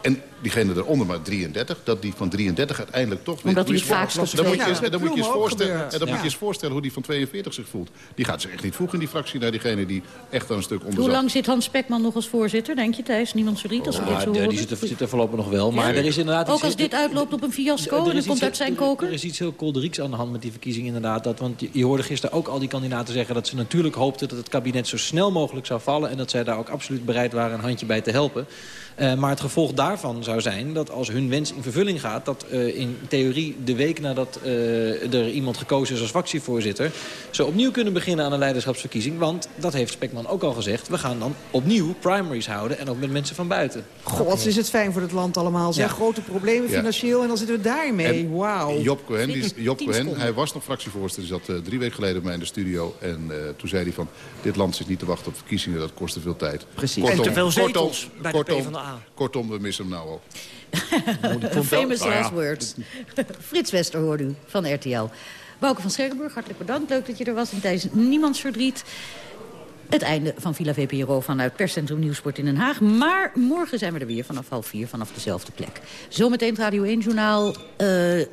En diegene eronder maar 33, dat die van 33 uiteindelijk toch... weer Omdat hij op Dan moet je, eens- dan moet je eens voorstellen, en dan moet Ja. je eens voorstellen hoe die van 42 zich voelt. Die gaat zich echt niet voegen in die fractie naar diegene die echt aan een stuk onder Hoe lang zit Hans Spekman nog als voorzitter, denk je, Thijs? Niemand verdriet als we dit Ja, zo die horen? zit er, zit er voorlopig nog wel. Maar Ja? er is inderdaad Ook als dit uitloopt op een fiasco Er en is het iets komt uit heel- zijn er- koker? Er is iets heel kolderieks aan de hand met die verkiezing inderdaad. Dat, want je, je hoorde gisteren ook al die kandidaten zeggen... dat ze natuurlijk hoopten dat het kabinet zo snel mogelijk zou vallen... en dat zij daar ook absoluut bereid waren een handje bij te helpen. Uh, maar het gevolg daarvan zou zijn dat als hun wens in vervulling gaat... dat uh, in theorie de week nadat uh, er iemand gekozen is als fractievoorzitter... ze opnieuw kunnen beginnen aan een leiderschapsverkiezing. Want, dat heeft Spekman ook al gezegd... we gaan dan opnieuw primaries houden en ook met mensen van buiten. God, wat is het fijn voor het land allemaal. Zijn Ja. grote problemen Ja. financieel en dan zitten we daarmee. Wauw. Job Cohen, die, Job Cohen hij was nog fractievoorzitter. Die zat uh, drie weken geleden bij mij in de studio. En uh, toen zei hij van, dit land zit niet te wachten op verkiezingen. Dat kost te veel tijd. Precies. En te veel kortom, zetels bij de kortom, PvdA. Kortom, we missen hem nou al. Famous Nou ja. last words. Frits Wester hoorde u van RTL. Bouke van Scherrenburg, hartelijk bedankt. Leuk dat je er was in tijdens niemands verdriet. Het einde van Villa VPRO vanuit Perscentrum Nieuwsport in Den Haag. Maar morgen zijn we er weer vanaf half vier, vanaf dezelfde plek. Zometeen het Radio 1-journaal uh,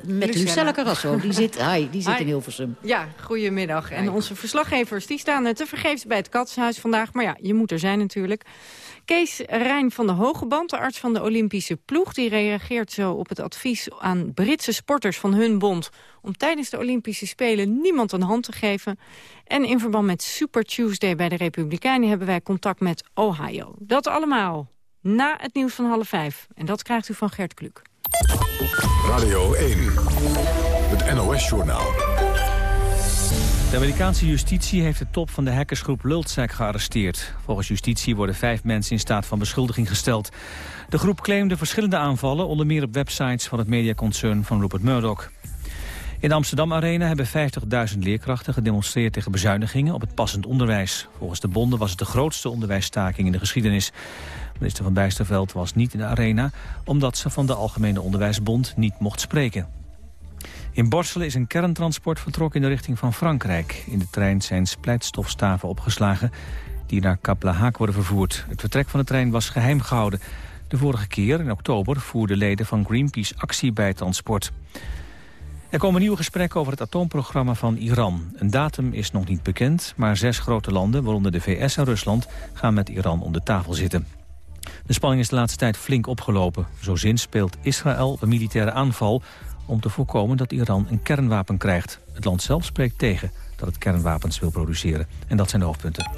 met Lucella Carrasso. Die zit, hi, die zit in Hilversum. Ja, goedemiddag. En onze verslaggevers die staan te vergeefs bij het Katshuis vandaag. Maar ja, je moet er zijn natuurlijk. Kees Rijn van de Hogeband, de arts van de Olympische ploeg... die reageert zo op het advies aan Britse sporters van hun bond... om tijdens de Olympische Spelen niemand een hand te geven. En in verband met Super Tuesday bij de Republikeinen... hebben wij contact met Ohio. Dat allemaal na het nieuws van half vijf. En dat krijgt u van Gert Kluk. Radio 1, het NOS-journaal. De Amerikaanse justitie heeft de top van de hackersgroep Lultzak gearresteerd. Volgens justitie worden vijf mensen in staat van beschuldiging gesteld. De groep claimde verschillende aanvallen, onder meer op websites van het mediaconcern van Rupert Murdoch. In de Amsterdam Arena hebben 50.000 leerkrachten gedemonstreerd tegen bezuinigingen op het passend onderwijs. Volgens de bonden was het de grootste onderwijsstaking in de geschiedenis. Minister van Bijsterveld was niet in de arena omdat ze van de Algemene Onderwijsbond niet mocht spreken. In Borselen is een kerntransport vertrokken in de richting van Frankrijk. In de trein zijn splijtstofstaven opgeslagen die naar Kaplahaak worden vervoerd. Het vertrek van de trein was geheim gehouden. De vorige keer, in oktober, voerden leden van Greenpeace actie bij het transport. Er komen nieuwe gesprekken over het atoomprogramma van Iran. Een datum is nog niet bekend, maar zes grote landen, waaronder de VS en Rusland, gaan met Iran om de tafel zitten. De spanning is de laatste tijd flink opgelopen. Zo zin speelt Israël een militaire aanval om te voorkomen dat Iran een kernwapen krijgt. Het land zelf spreekt tegen dat het kernwapens wil produceren. En dat zijn de hoofdpunten.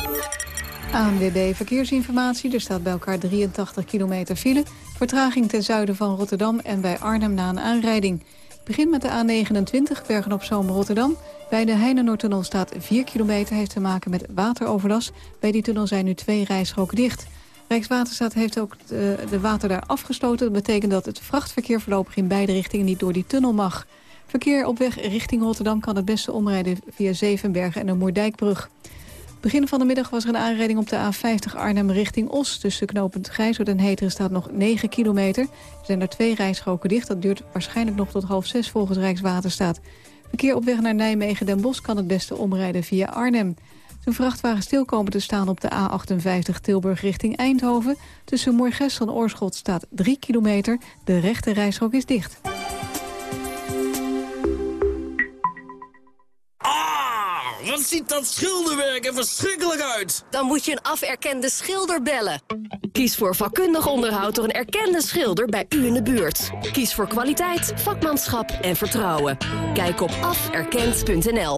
ANWB Verkeersinformatie. Er staat bij elkaar 83 kilometer file. Vertraging ten zuiden van Rotterdam en bij Arnhem na een aanrijding. begin met de A29 Bergen-op-Zoom-Rotterdam. Bij de Heinenoordtunnel staat 4 kilometer, heeft te maken met wateroverlast. Bij die tunnel zijn nu twee rijstroken dicht. Rijkswaterstaat heeft ook de, de water daar afgesloten. Dat betekent dat het vrachtverkeer voorlopig in beide richtingen niet door die tunnel mag. Verkeer op weg richting Rotterdam kan het beste omrijden via Zevenbergen en de Moerdijkbrug. Begin van de middag was er een aanrijding op de A50 Arnhem richting Os. Tussen knooppunt Gijshoort en Heteren staat nog 9 kilometer. Er zijn er twee rijstroken dicht. Dat duurt waarschijnlijk nog tot half zes volgens Rijkswaterstaat. Verkeer op weg naar Nijmegen-Den Bosch kan het beste omrijden via Arnhem. Een vrachtwagen stil komen te staan op de A58 Tilburg richting Eindhoven. Tussen Moergestel en Oorschot staat 3 kilometer. De rechte reishok is dicht. Ah, wat ziet dat schilderwerk er verschrikkelijk uit. Dan moet je een aferkende schilder bellen. Kies voor vakkundig onderhoud door een erkende schilder bij u in de buurt. Kies voor kwaliteit, vakmanschap en vertrouwen. Kijk op aferkend.nl.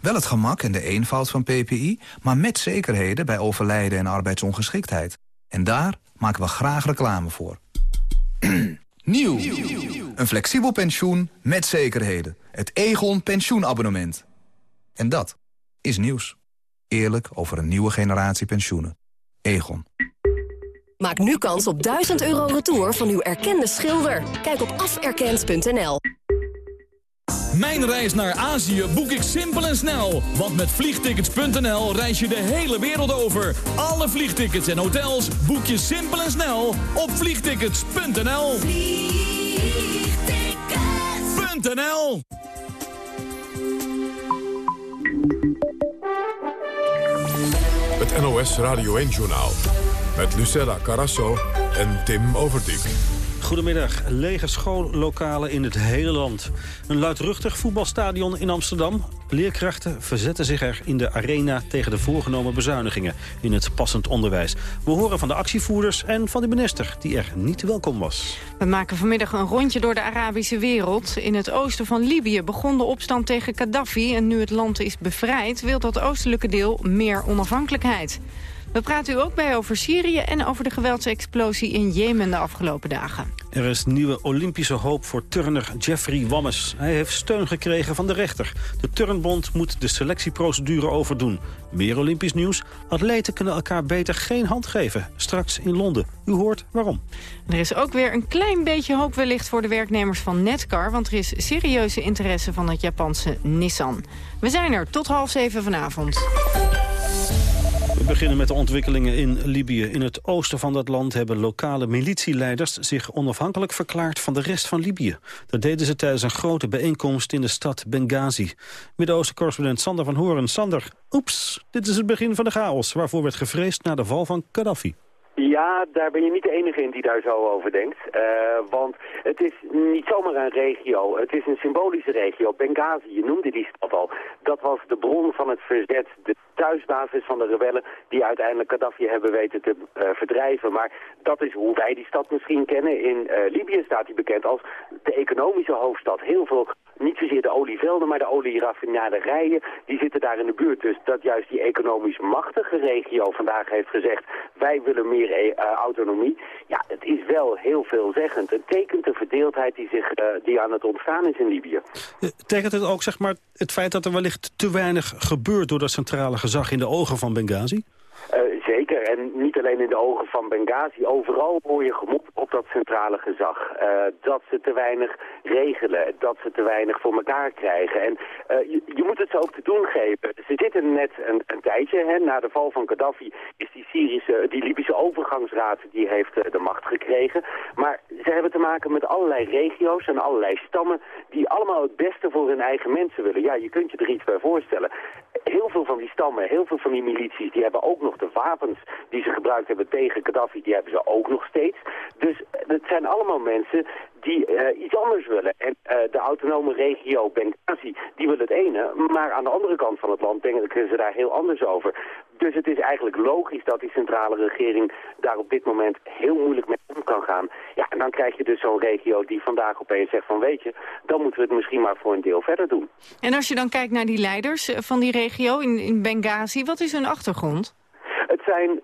wel het gemak en de eenvoud van PPI, maar met zekerheden bij overlijden en arbeidsongeschiktheid. En daar maken we graag reclame voor. Nieuw. Een flexibel pensioen met zekerheden. Het Egon pensioenabonnement. En dat is nieuws. Eerlijk over een nieuwe generatie pensioenen. Egon. Maak nu kans op 1000 euro retour van uw erkende schilder. Kijk op aferkend.nl. Mijn reis naar Azië boek ik simpel en snel. Want met vliegtickets.nl reis je de hele wereld over. Alle vliegtickets en hotels boek je simpel en snel op vliegtickets.nl. Vliegtickets.nl Het NOS Radio 1-journaal. Met Lucella Carasso en Tim Overdijk. Goedemiddag. Lege schoollokalen in het hele land. Een luidruchtig voetbalstadion in Amsterdam. Leerkrachten verzetten zich er in de arena tegen de voorgenomen bezuinigingen in het passend onderwijs. We horen van de actievoerders en van de minister die er niet welkom was. We maken vanmiddag een rondje door de Arabische wereld. In het oosten van Libië begon de opstand tegen Gaddafi en nu het land is bevrijd wil dat oostelijke deel meer onafhankelijkheid. We praten u ook bij over Syrië en over de geweldsexplosie in Jemen de afgelopen dagen. Er is nieuwe Olympische hoop voor turner Jeffrey Wammes. Hij heeft steun gekregen van de rechter. De Turnbond moet de selectieprocedure overdoen. Meer Olympisch nieuws. Atleten kunnen elkaar beter geen hand geven. Straks in Londen. U hoort waarom. Er is ook weer een klein beetje hoop wellicht voor de werknemers van Netcar... want er is serieuze interesse van het Japanse Nissan. We zijn er tot half zeven vanavond. We beginnen met de ontwikkelingen in Libië. In het oosten van dat land hebben lokale militieleiders zich onafhankelijk verklaard van de rest van Libië. Dat deden ze tijdens een grote bijeenkomst in de stad Benghazi. Midden-Oosten-correspondent Sander van Horen. Sander, oeps, dit is het begin van de chaos waarvoor werd gevreesd na de val van Gaddafi. Ja, daar ben je niet de enige in die daar zo over denkt. Uh, want het is niet zomaar een regio, het is een symbolische regio. Benghazi, je noemde die stad al. Dat was de bron van het verzet, de thuisbasis van de rebellen... die uiteindelijk Gaddafi hebben weten te uh, verdrijven. Maar dat is hoe wij die stad misschien kennen. In uh, Libië staat hij bekend als de economische hoofdstad. Heel veel niet zozeer de olievelden, maar de olieraffinaderijen, die zitten daar in de buurt. Dus dat juist die economisch machtige regio vandaag heeft gezegd, wij willen meer e uh, autonomie. Ja, het is wel heel veelzeggend. Het tekent de verdeeldheid die, zich, uh, die aan het ontstaan is in Libië. Tekent het ook zeg maar, het feit dat er wellicht te weinig gebeurt door dat centrale gezag in de ogen van Benghazi? Zeker, en niet alleen in de ogen van Benghazi. Overal hoor je gemop op dat centrale gezag. Uh, dat ze te weinig regelen, dat ze te weinig voor elkaar krijgen. En uh, je, je, moet het ze ook te doen geven. Ze zitten net een, een tijdje, hè, na de val van Gaddafi is die Syrische, die Libische overgangsraad, die heeft uh, de macht gekregen. Maar ze hebben te maken met allerlei regio's en allerlei stammen die allemaal het beste voor hun eigen mensen willen. Ja, je kunt je er iets bij voorstellen. Heel veel van die stammen, heel veel van die milities, die hebben ook nog de wapens die ze gebruikt hebben tegen Gaddafi, die hebben ze ook nog steeds. Dus het zijn allemaal mensen die uh, iets anders willen. En uh, de autonome regio Benghazi, die wil het ene, maar aan de andere kant van het land denken ze daar heel anders over. Dus het is eigenlijk logisch dat die centrale regering daar op dit moment heel moeilijk mee om kan gaan. Ja, en dan krijg je dus zo'n regio die vandaag opeens zegt van weet je, dan moeten we het misschien maar voor een deel verder doen. En als je dan kijkt naar die leiders van die regio in, in Benghazi, wat is hun achtergrond? Het zijn uh,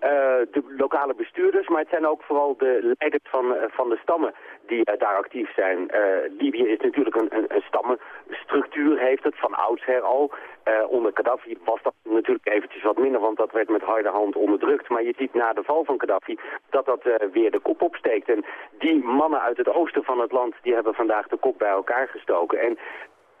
de lokale bestuurders, maar het zijn ook vooral de leiders van, uh, van de stammen die uh, daar actief zijn. Uh, Libië is natuurlijk een, een, een stammenstructuur, heeft het van oudsher al. Uh, onder Gaddafi was dat natuurlijk eventjes wat minder, want dat werd met harde hand onderdrukt. Maar je ziet na de val van Gaddafi dat dat weer de kop opsteekt. En die mannen uit het oosten van het land, die hebben vandaag de kop bij elkaar gestoken. En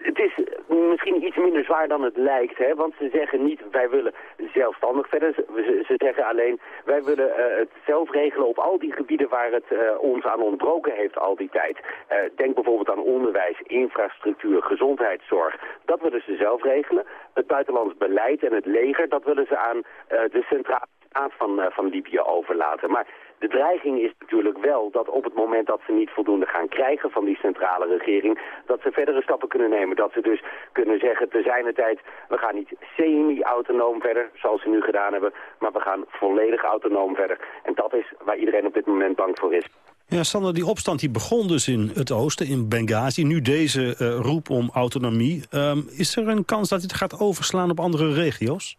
het is misschien iets minder zwaar dan het lijkt, hè? want ze zeggen niet wij willen zelfstandig verder. Ze, ze zeggen alleen wij willen uh, het zelf regelen op al die gebieden waar het uh, ons aan ontbroken heeft al die tijd. Uh, denk bijvoorbeeld aan onderwijs, infrastructuur, gezondheidszorg. Dat willen ze zelf regelen. Het buitenlands beleid en het leger, dat willen ze aan de centrale staat van, van Libië overlaten. Maar de dreiging is natuurlijk wel dat op het moment dat ze niet voldoende gaan krijgen van die centrale regering, dat ze verdere stappen kunnen nemen. Dat ze dus kunnen zeggen, te zijn tijd, we gaan niet semi-autonoom verder, zoals ze nu gedaan hebben, maar we gaan volledig autonoom verder. En dat is waar iedereen op dit moment bang voor is. Ja, Sander, die opstand die begon dus in het oosten, in Benghazi. Nu deze uh, roep om autonomie. Um, is er een kans dat dit gaat overslaan op andere regio's?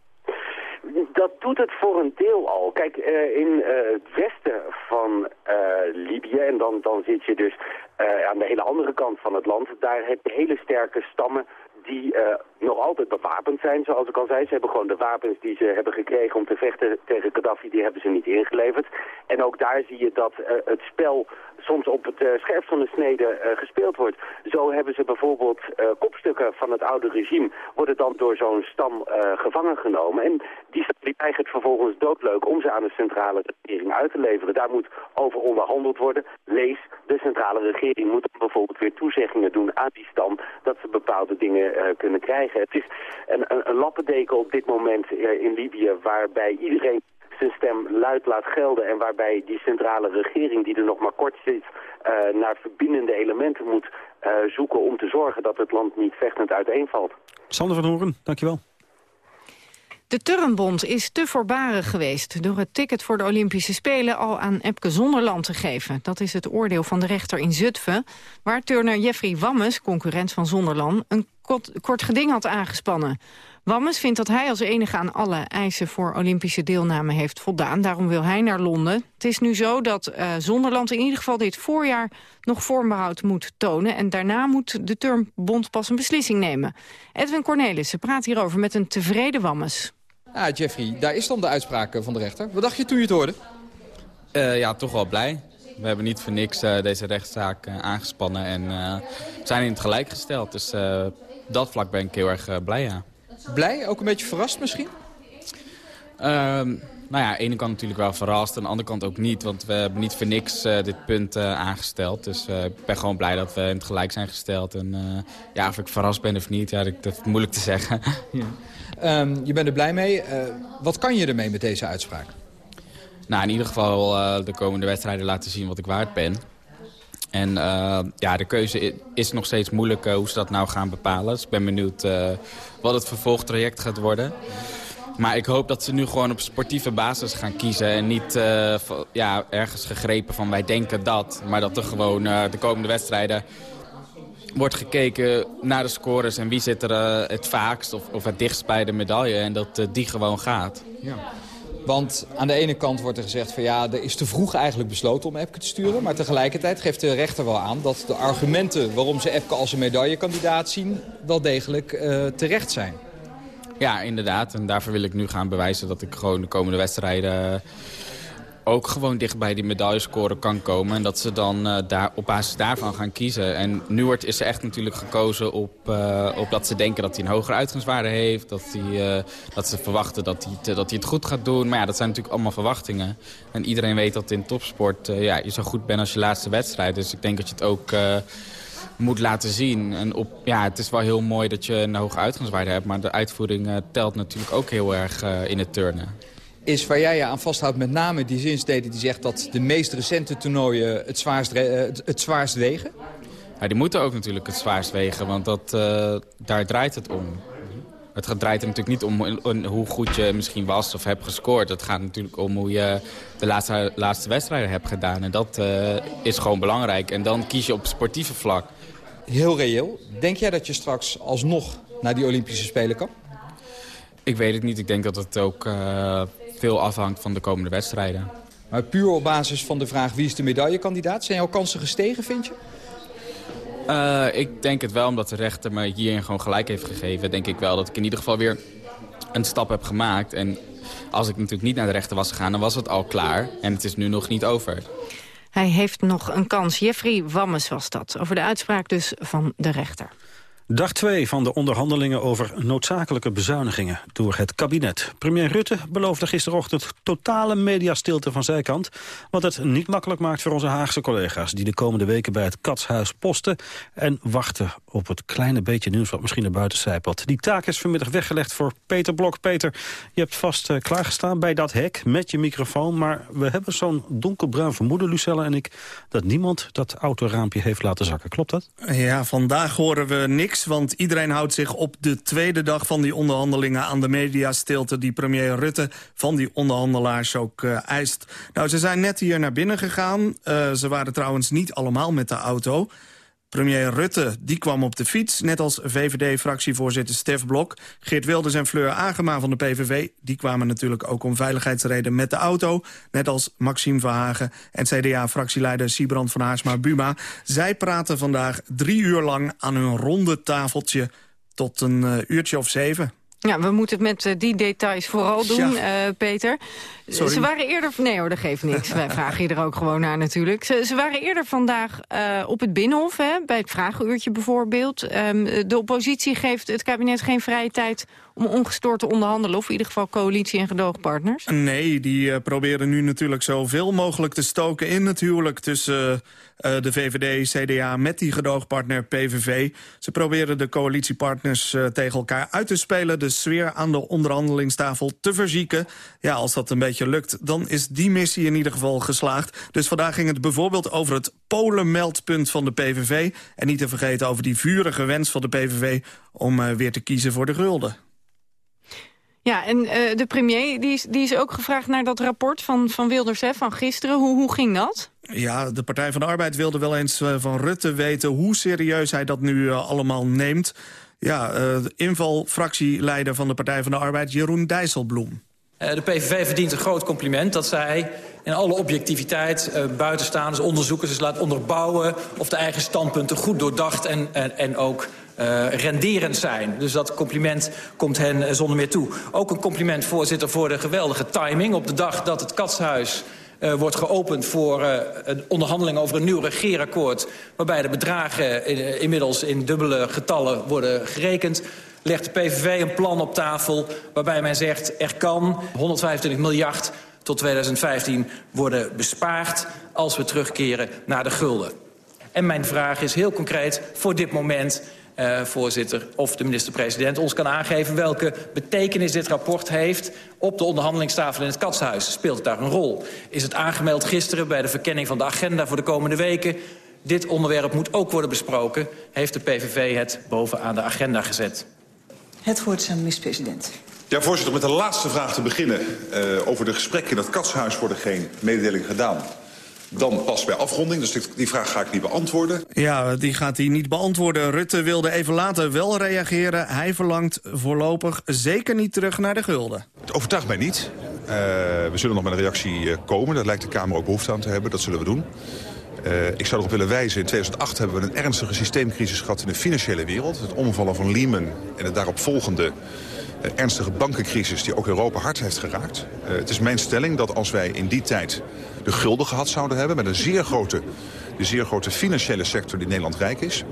Doet het voor een deel al. Kijk, uh, in uh, het westen van uh, Libië, en dan, dan zit je dus aan de hele andere kant van het land, daar heb je hele sterke stammen die uh, nog altijd bewapend zijn, zoals ik al zei. Ze hebben gewoon de wapens die ze hebben gekregen om te vechten tegen Gaddafi, die hebben ze niet ingeleverd. En ook daar zie je dat uh, het spel soms op het uh, scherpst van de snede gespeeld wordt. Zo hebben ze bijvoorbeeld kopstukken van het oude regime... worden dan door zo'n stam gevangen genomen. En die die weigert vervolgens doodleuk om ze aan de centrale regering uit te leveren. Daar moet over onderhandeld worden. Lees, de centrale regering moet dan bijvoorbeeld weer toezeggingen doen aan die stam... dat ze bepaalde dingen kunnen krijgen. Het is een, een, een lappendeken op dit moment in Libië... waarbij iedereen zijn stem luid laat gelden... en waarbij die centrale regering, die er nog maar kort zit... Uh, naar verbindende elementen moet zoeken om te zorgen dat het land niet vechtend uiteenvalt. Sander van Horen, dankjewel. De Turnbond is te voorbarig geweest door het ticket voor de Olympische Spelen al aan Epke Zonderland te geven. Dat is het oordeel van de rechter in Zutphen, waar turner Jeffrey Wammes, concurrent van Zonderland, een kort, geding had aangespannen. Wammes vindt dat hij als enige aan alle eisen voor Olympische deelname heeft voldaan. Daarom wil hij naar Londen. Het is nu zo dat uh, Zonderland in ieder geval dit voorjaar nog vormbehoud moet tonen. En daarna moet de Turmbond pas een beslissing nemen. Edwin Cornelissen praat hierover met een tevreden Wammes. Ja, Jeffrey, daar is dan de uitspraak van de rechter. Wat dacht je toen je het hoorde? Uh, ja, toch wel blij. We hebben niet voor niks uh, deze rechtszaak uh, aangespannen en zijn in het gelijk gesteld. Dus dat vlak ben ik heel erg blij, ja. Blij? Ook een beetje verrast misschien? Ehm, nou ja, aan de ene kant natuurlijk wel verrast, aan de andere kant ook niet. Want we hebben niet voor niks dit punt aangesteld. Dus ik ben gewoon blij dat we in het gelijk zijn gesteld. En ja, of ik verrast ben of niet, ja, dat is moeilijk te zeggen. ja. Um, je bent er blij mee. wat kan je ermee met deze uitspraak? Nou, in ieder geval de komende wedstrijden laten zien wat ik waard ben. En uh, ja, de keuze is nog steeds moeilijk hoe ze dat nou gaan bepalen. Dus ik ben benieuwd wat het vervolgtraject gaat worden. Maar ik hoop dat ze nu gewoon op sportieve basis gaan kiezen. En niet ja, ergens gegrepen van wij denken dat. Maar dat er gewoon de komende wedstrijden wordt gekeken naar de scores. En wie zit er het vaakst of, of het dichtst bij de medaille. En dat die gewoon gaat. Ja. Want aan de ene kant wordt er gezegd van ja, er is te vroeg eigenlijk besloten om Epke te sturen. Maar tegelijkertijd geeft de rechter wel aan dat de argumenten waarom ze Epke als een medaillekandidaat zien wel degelijk uh, terecht zijn. Ja, inderdaad. En daarvoor wil ik nu gaan bewijzen dat ik gewoon de komende wedstrijden ook gewoon dicht bij die medaillescore kan komen. En dat ze dan uh, daar, op basis daarvan gaan kiezen. En nu wordt, is er echt natuurlijk gekozen op, uh, op dat ze denken dat hij een hogere uitgangswaarde heeft. Dat, die, uh, dat ze verwachten dat hij, dat hij het goed gaat doen. Maar ja, dat zijn natuurlijk allemaal verwachtingen. En iedereen weet dat in topsport ja, je zo goed bent als je laatste wedstrijd. Dus ik denk dat je het ook moet laten zien. En op, ja, het is wel heel mooi dat je een hoge uitgangswaarde hebt. Maar de uitvoering telt natuurlijk ook heel erg in het turnen is waar jij je aan vasthoudt met name die zinsdeden die zegt dat de meest recente toernooien het zwaarst, het, het zwaarst wegen? Ja, die moeten ook natuurlijk het zwaarst wegen, want dat, uh, daar draait het om. Het draait er natuurlijk niet om hoe goed je misschien was of hebt gescoord. Het gaat natuurlijk om hoe je de laatste, laatste wedstrijden hebt gedaan. En dat uh, is gewoon belangrijk. En dan kies je op sportieve vlak. Heel reëel. Denk jij dat je straks alsnog naar die Olympische Spelen kan? Ik weet het niet. Ik denk dat het ook uh, veel afhangt van de komende wedstrijden. Maar puur op basis van de vraag wie is de medaillekandidaat... zijn jouw kansen gestegen, vind je? Uh, ik denk het wel, omdat de rechter me hierin gewoon gelijk heeft gegeven. Denk ik wel dat ik in ieder geval weer een stap heb gemaakt. En als ik natuurlijk niet naar de rechter was gegaan, dan was het al klaar. En het is nu nog niet over. Hij heeft nog een kans. Jeffrey Wammes was dat. Over de uitspraak dus van de rechter. Dag 2 van de onderhandelingen over noodzakelijke bezuinigingen door het kabinet. Premier Rutte beloofde gisterochtend totale mediastilte van zijn kant... wat het niet makkelijk maakt voor onze Haagse collega's... die de komende weken bij het Katshuis posten... en wachten op het kleine beetje nieuws wat misschien naar buiten zijpelt. Die taak is vanmiddag weggelegd voor Peter Blok. Peter, je hebt vast uh, klaargestaan bij dat hek met je microfoon... maar we hebben zo'n donkerbruin vermoeden, Lucelle en ik... dat niemand dat autoraampje heeft laten zakken. Klopt dat? Ja, vandaag horen we niks want iedereen houdt zich op de tweede dag van die onderhandelingen... aan de mediastilte die premier Rutte van die onderhandelaars ook uh, eist. Nou, ze zijn net hier naar binnen gegaan. Uh, ze waren trouwens niet allemaal met de auto... Premier Rutte die kwam op de fiets, net als VVD-fractievoorzitter Stef Blok. Geert Wilders en Fleur Agema van de PVV... die kwamen natuurlijk ook om veiligheidsreden met de auto... net als Maxime Verhagen en CDA-fractieleider Sibrand van Haarsma-Buma. Zij praten vandaag drie uur lang aan hun ronde tafeltje... tot een uh, uurtje of zeven. Ja, we moeten het met uh, die details vooral doen, ja. uh, Peter. Sorry. Ze waren eerder... Nee hoor, dat geeft niks. Wij vragen je er ook gewoon naar natuurlijk. Ze, ze waren eerder vandaag uh, op het Binnenhof, hè, bij het vragenuurtje bijvoorbeeld. Um, de oppositie geeft het kabinet geen vrije tijd om ongestoord te onderhandelen... of in ieder geval coalitie- en gedoogpartners? Nee, die uh, proberen nu natuurlijk zoveel mogelijk te stoken in het huwelijk... tussen uh, de VVD, CDA met die gedoogpartner PVV. Ze proberen de coalitiepartners uh, tegen elkaar uit te spelen... de sfeer aan de onderhandelingstafel te verzieken. Ja, als dat een beetje lukt, dan is die missie in ieder geval geslaagd. Dus vandaag ging het bijvoorbeeld over het Polenmeldpunt van de PVV... en niet te vergeten over die vurige wens van de PVV... om weer te kiezen voor de gulden. Ja, en uh, de premier die is, die is ook gevraagd naar dat rapport van, van Wilders hè, van gisteren. Hoe, hoe ging dat? Ja, de Partij van de Arbeid wilde wel eens uh, van Rutte weten... hoe serieus hij dat nu uh, allemaal neemt. Ja, uh, invalfractieleider van de Partij van de Arbeid, Jeroen Dijsselbloem. De PVV verdient een groot compliment dat zij in alle objectiviteit uh, buitenstaanders, onderzoekers... dus laat onderbouwen of de eigen standpunten goed doordacht en, en, en ook renderend zijn. Dus dat compliment komt hen zonder meer toe. Ook een compliment, voorzitter, voor de geweldige timing. Op de dag dat het Katshuis uh, wordt geopend voor uh, een onderhandeling over een nieuw regeerakkoord... waarbij de bedragen in, inmiddels in dubbele getallen worden gerekend legt de PVV een plan op tafel waarbij men zegt... er kan 125 miljard tot 2015 worden bespaard als we terugkeren naar de gulden. En mijn vraag is heel concreet voor dit moment... Uh, voorzitter, of de minister-president ons kan aangeven... welke betekenis dit rapport heeft op de onderhandelingstafel in het Katshuis. Speelt het daar een rol? Is het aangemeld gisteren bij de verkenning van de agenda voor de komende weken? Dit onderwerp moet ook worden besproken. Heeft de PVV het bovenaan de agenda gezet? Het woord is aan de minister-president. Ja, voorzitter, met de laatste vraag te beginnen. Uh, over de gesprekken in het Katshuis worden geen mededelingen gedaan. Dan pas bij afronding, dus die vraag ga ik niet beantwoorden. Ja, die gaat hij niet beantwoorden. Rutte wilde even later wel reageren. Hij verlangt voorlopig zeker niet terug naar de gulden. Het overtuigt mij niet. Uh, we zullen nog met een reactie uh, komen. Daar lijkt de Kamer ook behoefte aan te hebben. Dat zullen we doen. Uh, ik zou erop willen wijzen, in 2008 hebben we een ernstige systeemcrisis gehad in de financiële wereld. Het omvallen van Lehman en het daarop volgende uh, ernstige bankencrisis die ook Europa hard heeft geraakt. Uh, het is mijn stelling dat als wij in die tijd de gulden gehad zouden hebben... met een zeer grote, de zeer grote financiële sector die Nederland rijk is...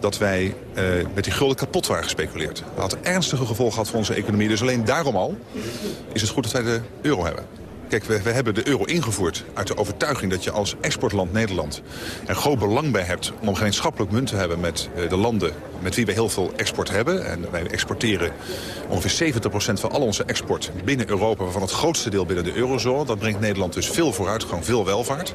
dat wij uh, met die gulden kapot waren gespeculeerd. Dat had ernstige gevolgen gehad voor onze economie. Dus alleen daarom al is het goed dat wij de euro hebben. Kijk, we, we, hebben de euro ingevoerd uit de overtuiging dat je als exportland Nederland er groot belang bij hebt om een gemeenschappelijk munt te hebben met uh, de landen met wie we heel veel export hebben. En wij exporteren ongeveer 70% van al onze export binnen Europa, waarvan het grootste deel binnen de eurozone. Dat brengt Nederland dus veel vooruitgang, veel welvaart.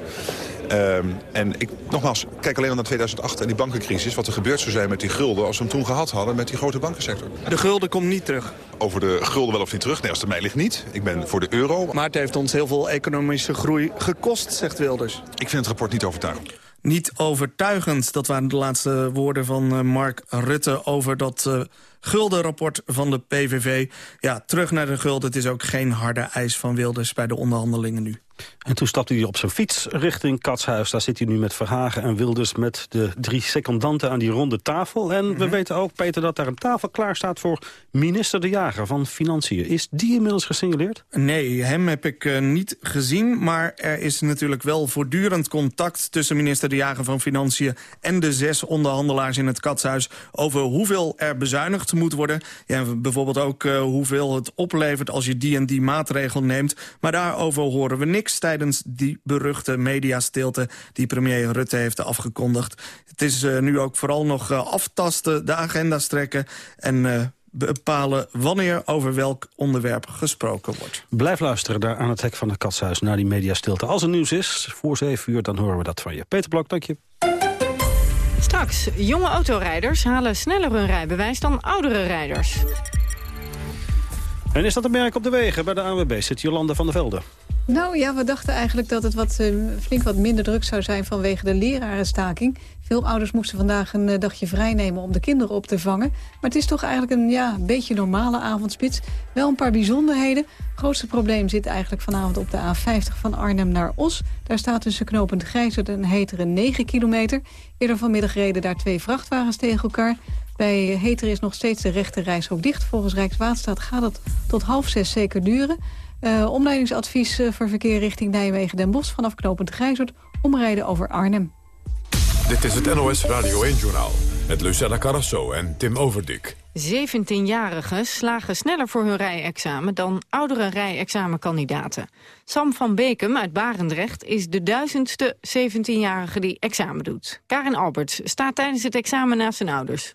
Um, en ik, nogmaals, kijk alleen al naar 2008 en die bankencrisis. Wat er gebeurd zou zijn met die gulden als we hem toen gehad hadden met die grote bankensector. De gulden komt niet terug? Over de gulden wel of niet terug? Nee, als het mij ligt niet. Ik ben voor de euro. Maar het heeft ons heel veel economische groei gekost, zegt Wilders. Ik vind het rapport niet overtuigend. Niet overtuigend, dat waren de laatste woorden van Mark Rutte over dat uh, guldenrapport van de PVV. Ja, terug naar de gulden. Het is ook geen harde eis van Wilders bij de onderhandelingen nu. En toen stapte hij op zijn fiets richting Katshuis. Daar zit hij nu met Verhagen en Wilders met de drie secondanten aan die ronde tafel. En mm -hmm. we weten ook, Peter, dat daar een tafel klaar staat voor minister De Jager van Financiën. Is die inmiddels gesignaleerd? Nee, hem heb ik uh, niet gezien. Maar er is natuurlijk wel voortdurend contact tussen minister De Jager van Financiën en de zes onderhandelaars in het Katshuis over hoeveel er bezuinigd moet worden. Ja, bijvoorbeeld ook uh, hoeveel het oplevert als je die en die maatregel neemt. Maar daarover horen we niks tijdens die beruchte mediastilte die premier Rutte heeft afgekondigd. Het is uh, nu ook vooral nog uh, aftasten, de agenda strekken en uh, bepalen wanneer over welk onderwerp gesproken wordt. Blijf luisteren daar aan het hek van het katshuis naar die mediastilte. Als er nieuws is, voor 7 uur, dan horen we dat van je. Peter Blok, dank je. Straks, jonge autorijders halen sneller hun rijbewijs dan oudere rijders. En is dat een merk op de wegen bij de ANWB? Zit Jolanda van der Velde. Nou ja, we dachten eigenlijk dat het wat, uh, flink wat minder druk zou zijn vanwege de lerarenstaking. Veel ouders moesten vandaag een uh, dagje vrij nemen om de kinderen op te vangen. Maar het is toch eigenlijk een ja, beetje normale avondspits. Wel een paar bijzonderheden. Het grootste probleem zit eigenlijk vanavond op de A50 van Arnhem naar Os. Daar staat tussen knopend Grijzert en Heteren 9 kilometer. Eerder vanmiddag reden daar twee vrachtwagens tegen elkaar. Bij Heteren is nog steeds de rechte reis ook dicht. Volgens Rijkswaterstaat gaat het tot half zes zeker duren. Uh, omleidingsadvies uh, voor verkeer richting Nijmegen-Den Bosch... vanaf knopend Grijzert, omrijden over Arnhem. Dit is het NOS Radio 1-journaal met Lucella Carrasso en Tim Overdik. 17-jarigen slagen sneller voor hun rijexamen dan oudere rijexamenkandidaten. Sam van Bekem uit Barendrecht is de duizendste 17-jarige die examen doet. Karin Alberts staat tijdens het examen naast zijn ouders.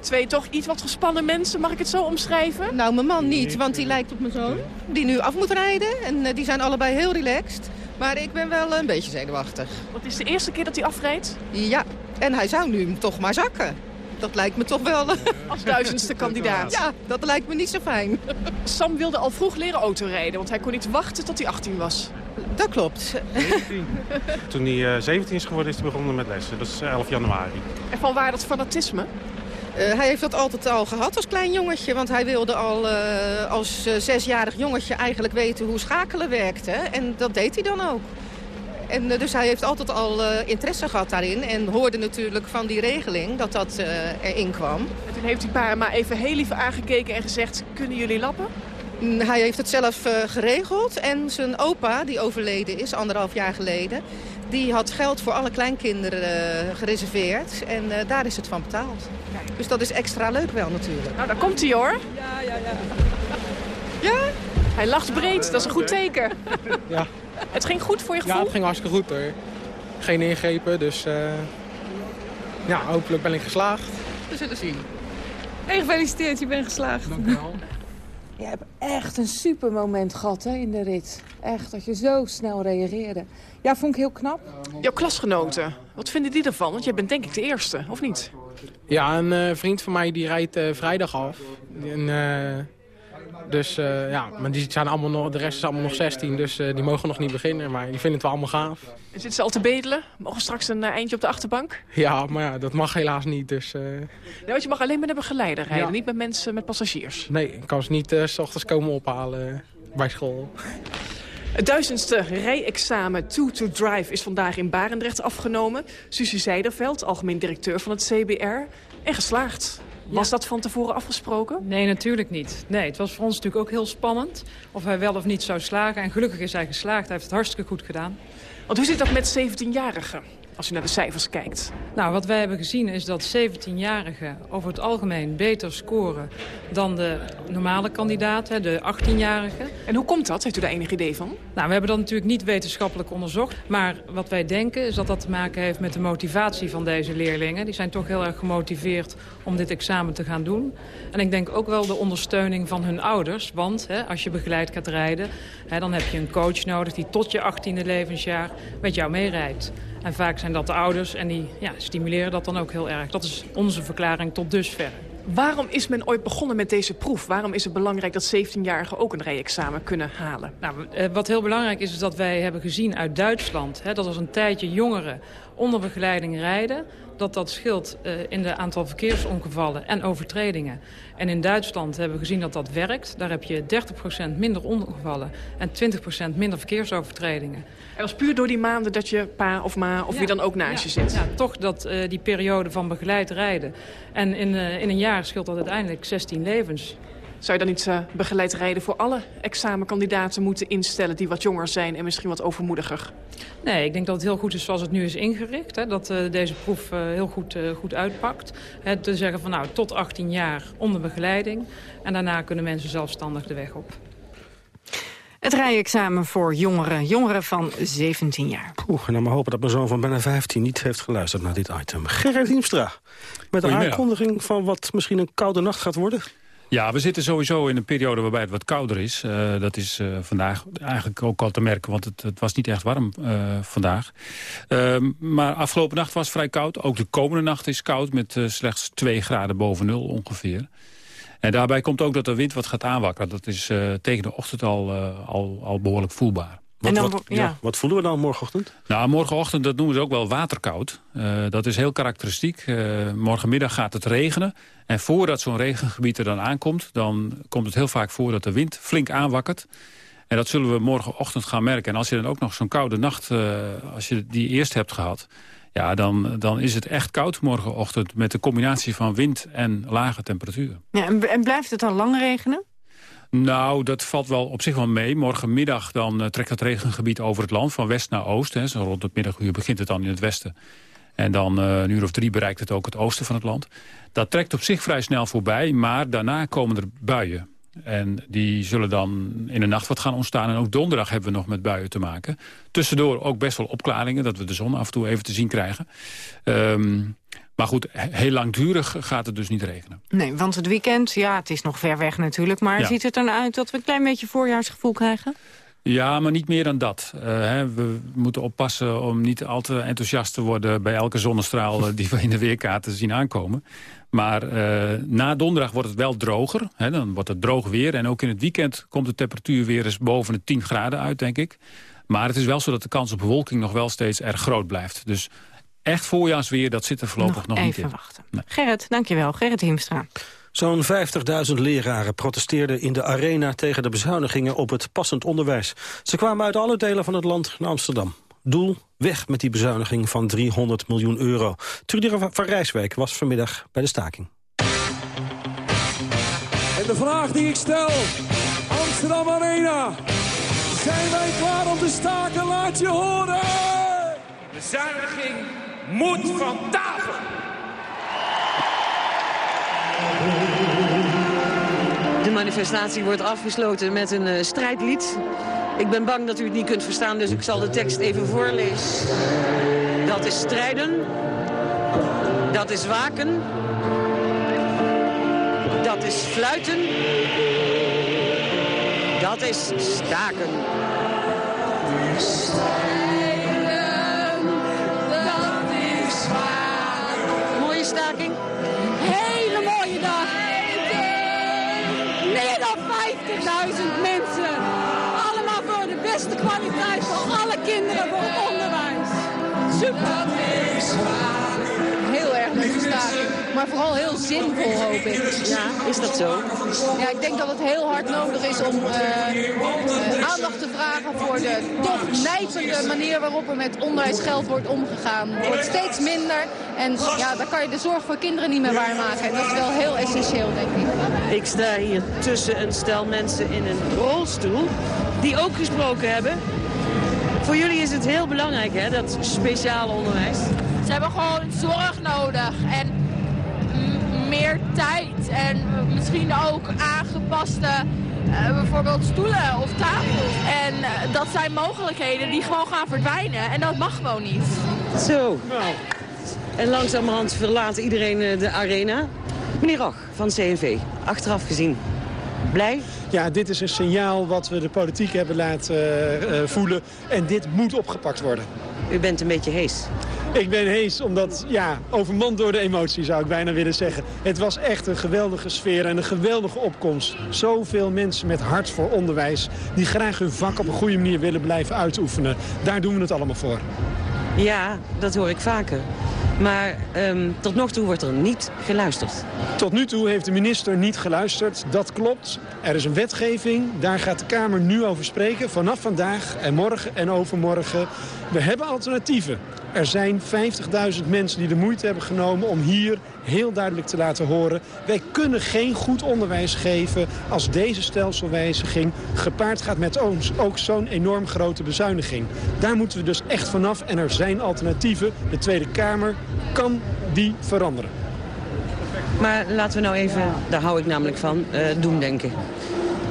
Twee toch iets wat gespannen mensen, mag ik het zo omschrijven? Nou, mijn man niet, want die lijkt op mijn zoon. Die nu af moet rijden en uh, die zijn allebei heel relaxed. Maar ik ben wel een beetje zenuwachtig. Wat is de eerste keer dat hij afrijdt? Ja, en hij zou nu toch maar zakken. Dat lijkt me toch wel... Als duizendste kandidaat. Ja, dat lijkt me niet zo fijn. Sam wilde al vroeg leren autorijden, want hij kon niet wachten tot hij 18 was. Dat klopt. 17. Toen hij uh, 17 is geworden is hij begonnen met lessen. Dat is 11 januari. En van waar dat fanatisme? Hij heeft dat altijd al gehad als klein jongetje. Want hij wilde al als zesjarig jongetje eigenlijk weten hoe schakelen werkte. En dat deed hij dan ook. En, dus hij heeft altijd al interesse gehad daarin. En hoorde natuurlijk van die regeling dat dat erin kwam. En toen heeft hij pa maar even heel lief aangekeken en gezegd... kunnen jullie lappen? Mm, hij heeft het zelf geregeld. En zijn opa, die overleden is, anderhalf jaar geleden... Die had geld voor alle kleinkinderen uh, gereserveerd. En uh, daar is het van betaald. Dus dat is extra leuk wel natuurlijk. Nou, daar komt hij hoor. Ja, ja, ja. Ja? Hij lacht breed, dat is een goed teken. Ja. Het ging goed voor je gevoel? Ja, het ging hartstikke goed hoor. Geen ingrepen, dus uh, ja, hopelijk ben ik geslaagd. We zullen zien. Hey, gefeliciteerd, je bent geslaagd. Dank je wel. Je hebt echt een super moment gehad hè, in de rit. Echt, dat je zo snel reageerde. Ja, vond ik heel knap. Jouw klasgenoten, wat vinden die ervan? Want jij bent denk ik de eerste, of niet? Ja, een uh, vriend van mij die rijdt uh, vrijdag af. En, uh, dus ja, maar die zijn allemaal nog, de rest is allemaal nog 16, dus die mogen nog niet beginnen. Maar die vinden het wel allemaal gaaf. En zitten ze al te bedelen? Mogen straks een eindje op de achterbank? Ja, maar ja, dat mag helaas niet. Dus, nee, want je mag alleen met een begeleider rijden, ja. niet met mensen, met passagiers. Nee, ik kan ze niet s ochtends komen ophalen bij school. Het duizendste rijexamen To to Drive is vandaag in Barendrecht afgenomen. Susie Zijderveld, algemeen directeur van het CBR. En geslaagd. Was dat van tevoren afgesproken? Nee, natuurlijk niet. Nee, het was voor ons natuurlijk ook heel spannend of hij wel of niet zou slagen. En gelukkig is hij geslaagd. Hij heeft het hartstikke goed gedaan. Want hoe zit dat met 17-jarigen? Als je naar de cijfers kijkt? Nou, wat wij hebben gezien is dat 17-jarigen over het algemeen beter scoren dan de normale kandidaten, de 18-jarigen. En hoe komt dat? Heeft u daar enig idee van? Nou, we hebben dat natuurlijk niet wetenschappelijk onderzocht. Maar wat wij denken is dat dat te maken heeft met de motivatie van deze leerlingen. Die zijn toch heel erg gemotiveerd om dit examen te gaan doen. En ik denk ook wel de ondersteuning van hun ouders. Want hè, als je begeleid gaat rijden, hè, dan heb je een coach nodig die tot je 18e levensjaar met jou meerijdt. En vaak zijn dat de ouders en die ja, stimuleren dat dan ook heel erg. Dat is onze verklaring tot dusver. Waarom is men ooit begonnen met deze proef? Waarom is het belangrijk dat 17-jarigen ook een rijexamen kunnen halen? Nou, eh, wat heel belangrijk is, is dat wij hebben gezien uit Duitsland... Hè, dat als een tijdje jongeren onder begeleiding rijden dat dat scheelt uh, in de aantal verkeersongevallen en overtredingen. En in Duitsland hebben we gezien dat dat werkt. Daar heb je 30% minder ongevallen en 20% minder verkeersovertredingen. En dat is puur door die maanden dat je pa of ma of ja, wie dan ook naast ja, je zit? Ja, toch dat, uh, die periode van begeleid rijden. En in, uh, in een jaar scheelt dat uiteindelijk 16 levens. Zou je dan niet uh, begeleid rijden voor alle examenkandidaten moeten instellen... die wat jonger zijn en misschien wat overmoediger? Nee, ik denk dat het heel goed is zoals het nu is ingericht. Hè, dat uh, deze proef uh, heel goed, goed uitpakt. Hè, te zeggen van nou, tot 18 jaar onder begeleiding. En daarna kunnen mensen zelfstandig de weg op. Het rijexamen voor jongeren, jongeren van 17 jaar. Oeh, en dan maar hopen dat mijn zoon van bijna 15 niet heeft geluisterd naar dit item. Gerrit Hiemstra, met een aankondiging van wat misschien een koude nacht gaat worden. Ja, we zitten sowieso in een periode waarbij het wat kouder is. Uh, dat is uh, vandaag eigenlijk ook al te merken, want het, het was niet echt warm uh, vandaag. Ehm, maar afgelopen nacht was vrij koud. Ook de komende nacht is koud met slechts 2 graden boven nul ongeveer. En daarbij komt ook dat de wind wat gaat aanwakkeren. Dat is tegen de ochtend al, al, al behoorlijk voelbaar. Wat, dan, wat, ja. wat voelen we dan morgenochtend? Nou, morgenochtend, dat noemen ze ook wel waterkoud. Uh, dat is heel karakteristiek. Uh, morgenmiddag gaat het regenen. En voordat zo'n regengebied er dan aankomt... dan komt het heel vaak voor dat de wind flink aanwakkert. En dat zullen we morgenochtend gaan merken. En als je dan ook nog zo'n koude nacht, uh, als je die eerst hebt gehad... ja, dan, dan is het echt koud morgenochtend... met de combinatie van wind en lage temperaturen. Ja, en, en blijft het dan lang regenen? Nou, dat valt wel op zich wel mee. Morgenmiddag dan uh, trekt het regengebied over het land, van west naar oost. Hè. Zo rond het middaguur begint het dan in het westen. En dan uh, een uur of drie bereikt het ook het oosten van het land. Dat trekt op zich vrij snel voorbij, maar daarna komen er buien. En die zullen dan in de nacht wat gaan ontstaan. En ook donderdag hebben we nog met buien te maken. Tussendoor ook best wel opklaringen, dat we de zon af en toe even te zien krijgen. Um, maar goed, heel langdurig gaat het dus niet regenen. Nee, want het weekend, ja, het is nog ver weg natuurlijk... maar ja. ziet het eruit dat we een klein beetje voorjaarsgevoel krijgen? Ja, maar niet meer dan dat. Uh, hè, we moeten oppassen om niet al te enthousiast te worden... bij elke zonnestraal die we in de weerkaarten zien aankomen. Maar uh, na donderdag wordt het wel droger. Hè, dan wordt het droog weer. En ook in het weekend komt de temperatuur weer eens boven de 10 graden uit, denk ik. Maar het is wel zo dat de kans op bewolking nog wel steeds erg groot blijft. Dus echt voorjaarsweer, dat zit er voorlopig nog, niet in. Even wachten. Gerrit, dankjewel. Gerrit Hiemstra. Zo'n 50.000 leraren protesteerden in de arena tegen de bezuinigingen op het passend onderwijs. Ze kwamen uit alle delen van het land naar Amsterdam. Doel, weg met die bezuiniging van 300 miljoen euro. Trudy van Rijswijk was vanmiddag bij de staking. En de vraag die ik stel, Amsterdam Arena. Zijn wij klaar om te staken? Laat je horen! Bezuiniging moet van tafel! De manifestatie wordt afgesloten met een uh, strijdlied. Ik ben bang dat u het niet kunt verstaan, dus ik zal de tekst even voorlezen. Dat is strijden. Dat is waken. Dat is fluiten. Dat is staken. Hele mooie dag. Meer dan 50.000 mensen. Allemaal voor de beste kwaliteit voor alle kinderen voor onderwijs. Super. Maar vooral heel zinvol, hoop ik. Ja, is dat zo? Ja, ik denk dat het heel hard nodig is om uh, uh, aandacht te vragen voor de toch nijpende manier waarop er met onderwijsgeld wordt omgegaan. Het wordt steeds minder en ja, dan kan je de zorg voor kinderen niet meer waarmaken. En dat is wel heel essentieel, denk ik. Ik sta hier tussen een stel mensen in een rolstoel die ook gesproken hebben. Voor jullie is het heel belangrijk, hè, dat speciale onderwijs. Ze hebben gewoon zorg nodig en meer tijd en misschien ook aangepaste uh, bijvoorbeeld stoelen of tafels. En uh, dat zijn mogelijkheden die gewoon gaan verdwijnen en dat mag gewoon niet. Zo. Nou. En langzamerhand verlaat iedereen uh, de arena. Meneer Roch van CNV, achteraf gezien. Blij? Ja, dit is een signaal wat we de politiek hebben laten uh, voelen. En dit moet opgepakt worden. U bent een beetje hees. Ik ben hees omdat, ja, overmand door de emotie zou ik bijna willen zeggen. Het was echt een geweldige sfeer en een geweldige opkomst. Zoveel mensen met hart voor onderwijs die graag hun vak op een goede manier willen blijven uitoefenen. Daar doen we het allemaal voor. Ja, dat hoor ik vaker. Maar um, tot nog toe wordt er niet geluisterd. Tot nu toe heeft de minister niet geluisterd. Dat klopt. Er is een wetgeving. Daar gaat de Kamer nu over spreken. Vanaf vandaag en morgen en overmorgen. We hebben alternatieven. Er zijn 50.000 mensen die de moeite hebben genomen om hier heel duidelijk te laten horen. Wij kunnen geen goed onderwijs geven als deze stelselwijziging gepaard gaat met ons. Ook zo'n enorm grote bezuiniging. Daar moeten we dus echt vanaf en er zijn alternatieven. De Tweede Kamer kan die veranderen. Maar laten we nou even, daar hou ik namelijk van, uh, doen denken.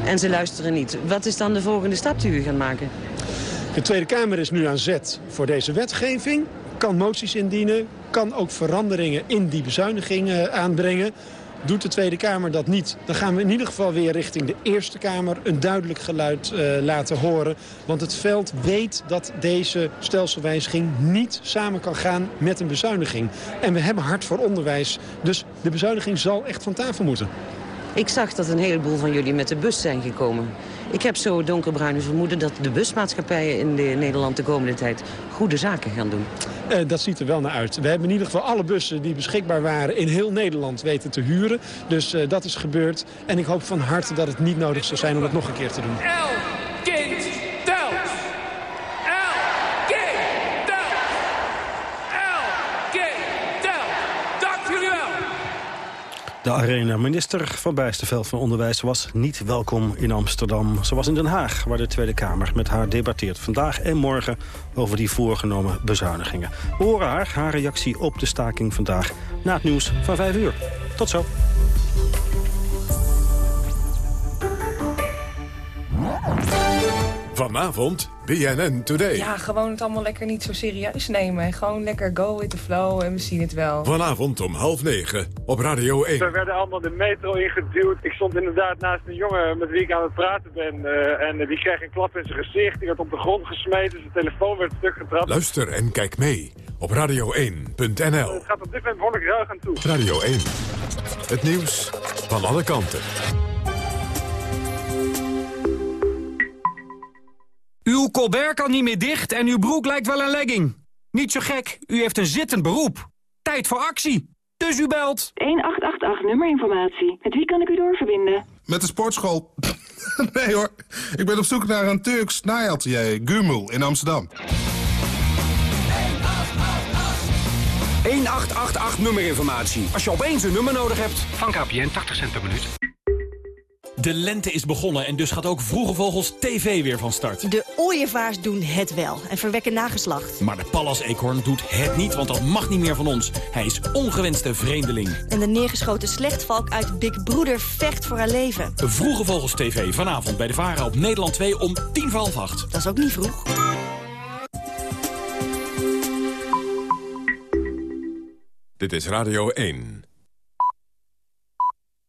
En ze luisteren niet. Wat is dan de volgende stap die u gaat maken? De Tweede Kamer is nu aan zet voor deze wetgeving. Kan moties indienen, kan ook veranderingen in die bezuinigingen aanbrengen. Doet de Tweede Kamer dat niet, dan gaan we in ieder geval weer richting de Eerste Kamer een duidelijk geluid uh, laten horen. Want het veld weet dat deze stelselwijziging niet samen kan gaan met een bezuiniging. En we hebben hard voor onderwijs, dus de bezuiniging zal echt van tafel moeten. Ik zag dat een heleboel van jullie met de bus zijn gekomen. Ik heb zo donkerbruine vermoeden dat de busmaatschappijen in de Nederland de komende tijd goede zaken gaan doen. Uh, dat ziet er wel naar uit. We hebben in ieder geval alle bussen die beschikbaar waren in heel Nederland weten te huren. Dus uh, dat is gebeurd. En ik hoop van harte dat het niet nodig zou zijn om het nog een keer te doen. Elk kind telt. Elk kind telt. Elk kind telt. Dank jullie wel. De arena-minister van Bijsterveld van Onderwijs was niet welkom in Amsterdam. Ze was in Den Haag, waar de Tweede Kamer met haar debatteert vandaag en morgen over die voorgenomen bezuinigingen. We horen haar, haar reactie op de staking vandaag, na het nieuws van 5 uur. Tot zo. Vanavond BNN Today. Ja, gewoon het allemaal lekker niet zo serieus nemen. Gewoon lekker go with the flow en we zien het wel. Vanavond om half negen op Radio 1. We werden allemaal de metro ingeduwd. Ik stond inderdaad naast een jongen met wie ik aan het praten ben. Uh, en die kreeg een klap in zijn gezicht. Die werd op de grond gesmeten. Zijn telefoon werd stuk getrapt. Luister en kijk mee op radio1.nl. Het gaat op dit moment behoorlijk ruig aan toe. Radio 1. Het nieuws van alle kanten. Uw colbert kan niet meer dicht en uw broek lijkt wel een legging. Niet zo gek, u heeft een zittend beroep. Tijd voor actie. Dus u belt. 1888 nummerinformatie. Met wie kan ik u doorverbinden? Met de sportschool. nee hoor, ik ben op zoek naar een Turks naaiatelier, Gumul, in Amsterdam. 1888 nummerinformatie. Als je opeens een nummer nodig hebt. Van KPN 80 cent per minuut. De lente is begonnen en dus gaat ook Vroege Vogels TV weer van start. De ooievaars doen het wel en verwekken nageslacht. Maar de pallas-eekhoorn doet het niet, want dat mag niet meer van ons. Hij is ongewenste vreemdeling. En de neergeschoten slechtvalk uit Big Broeder vecht voor haar leven. Vroege Vogels TV, vanavond bij de Vara op Nederland 2 om tien voor half acht. Dat is ook niet vroeg. Dit is Radio 1.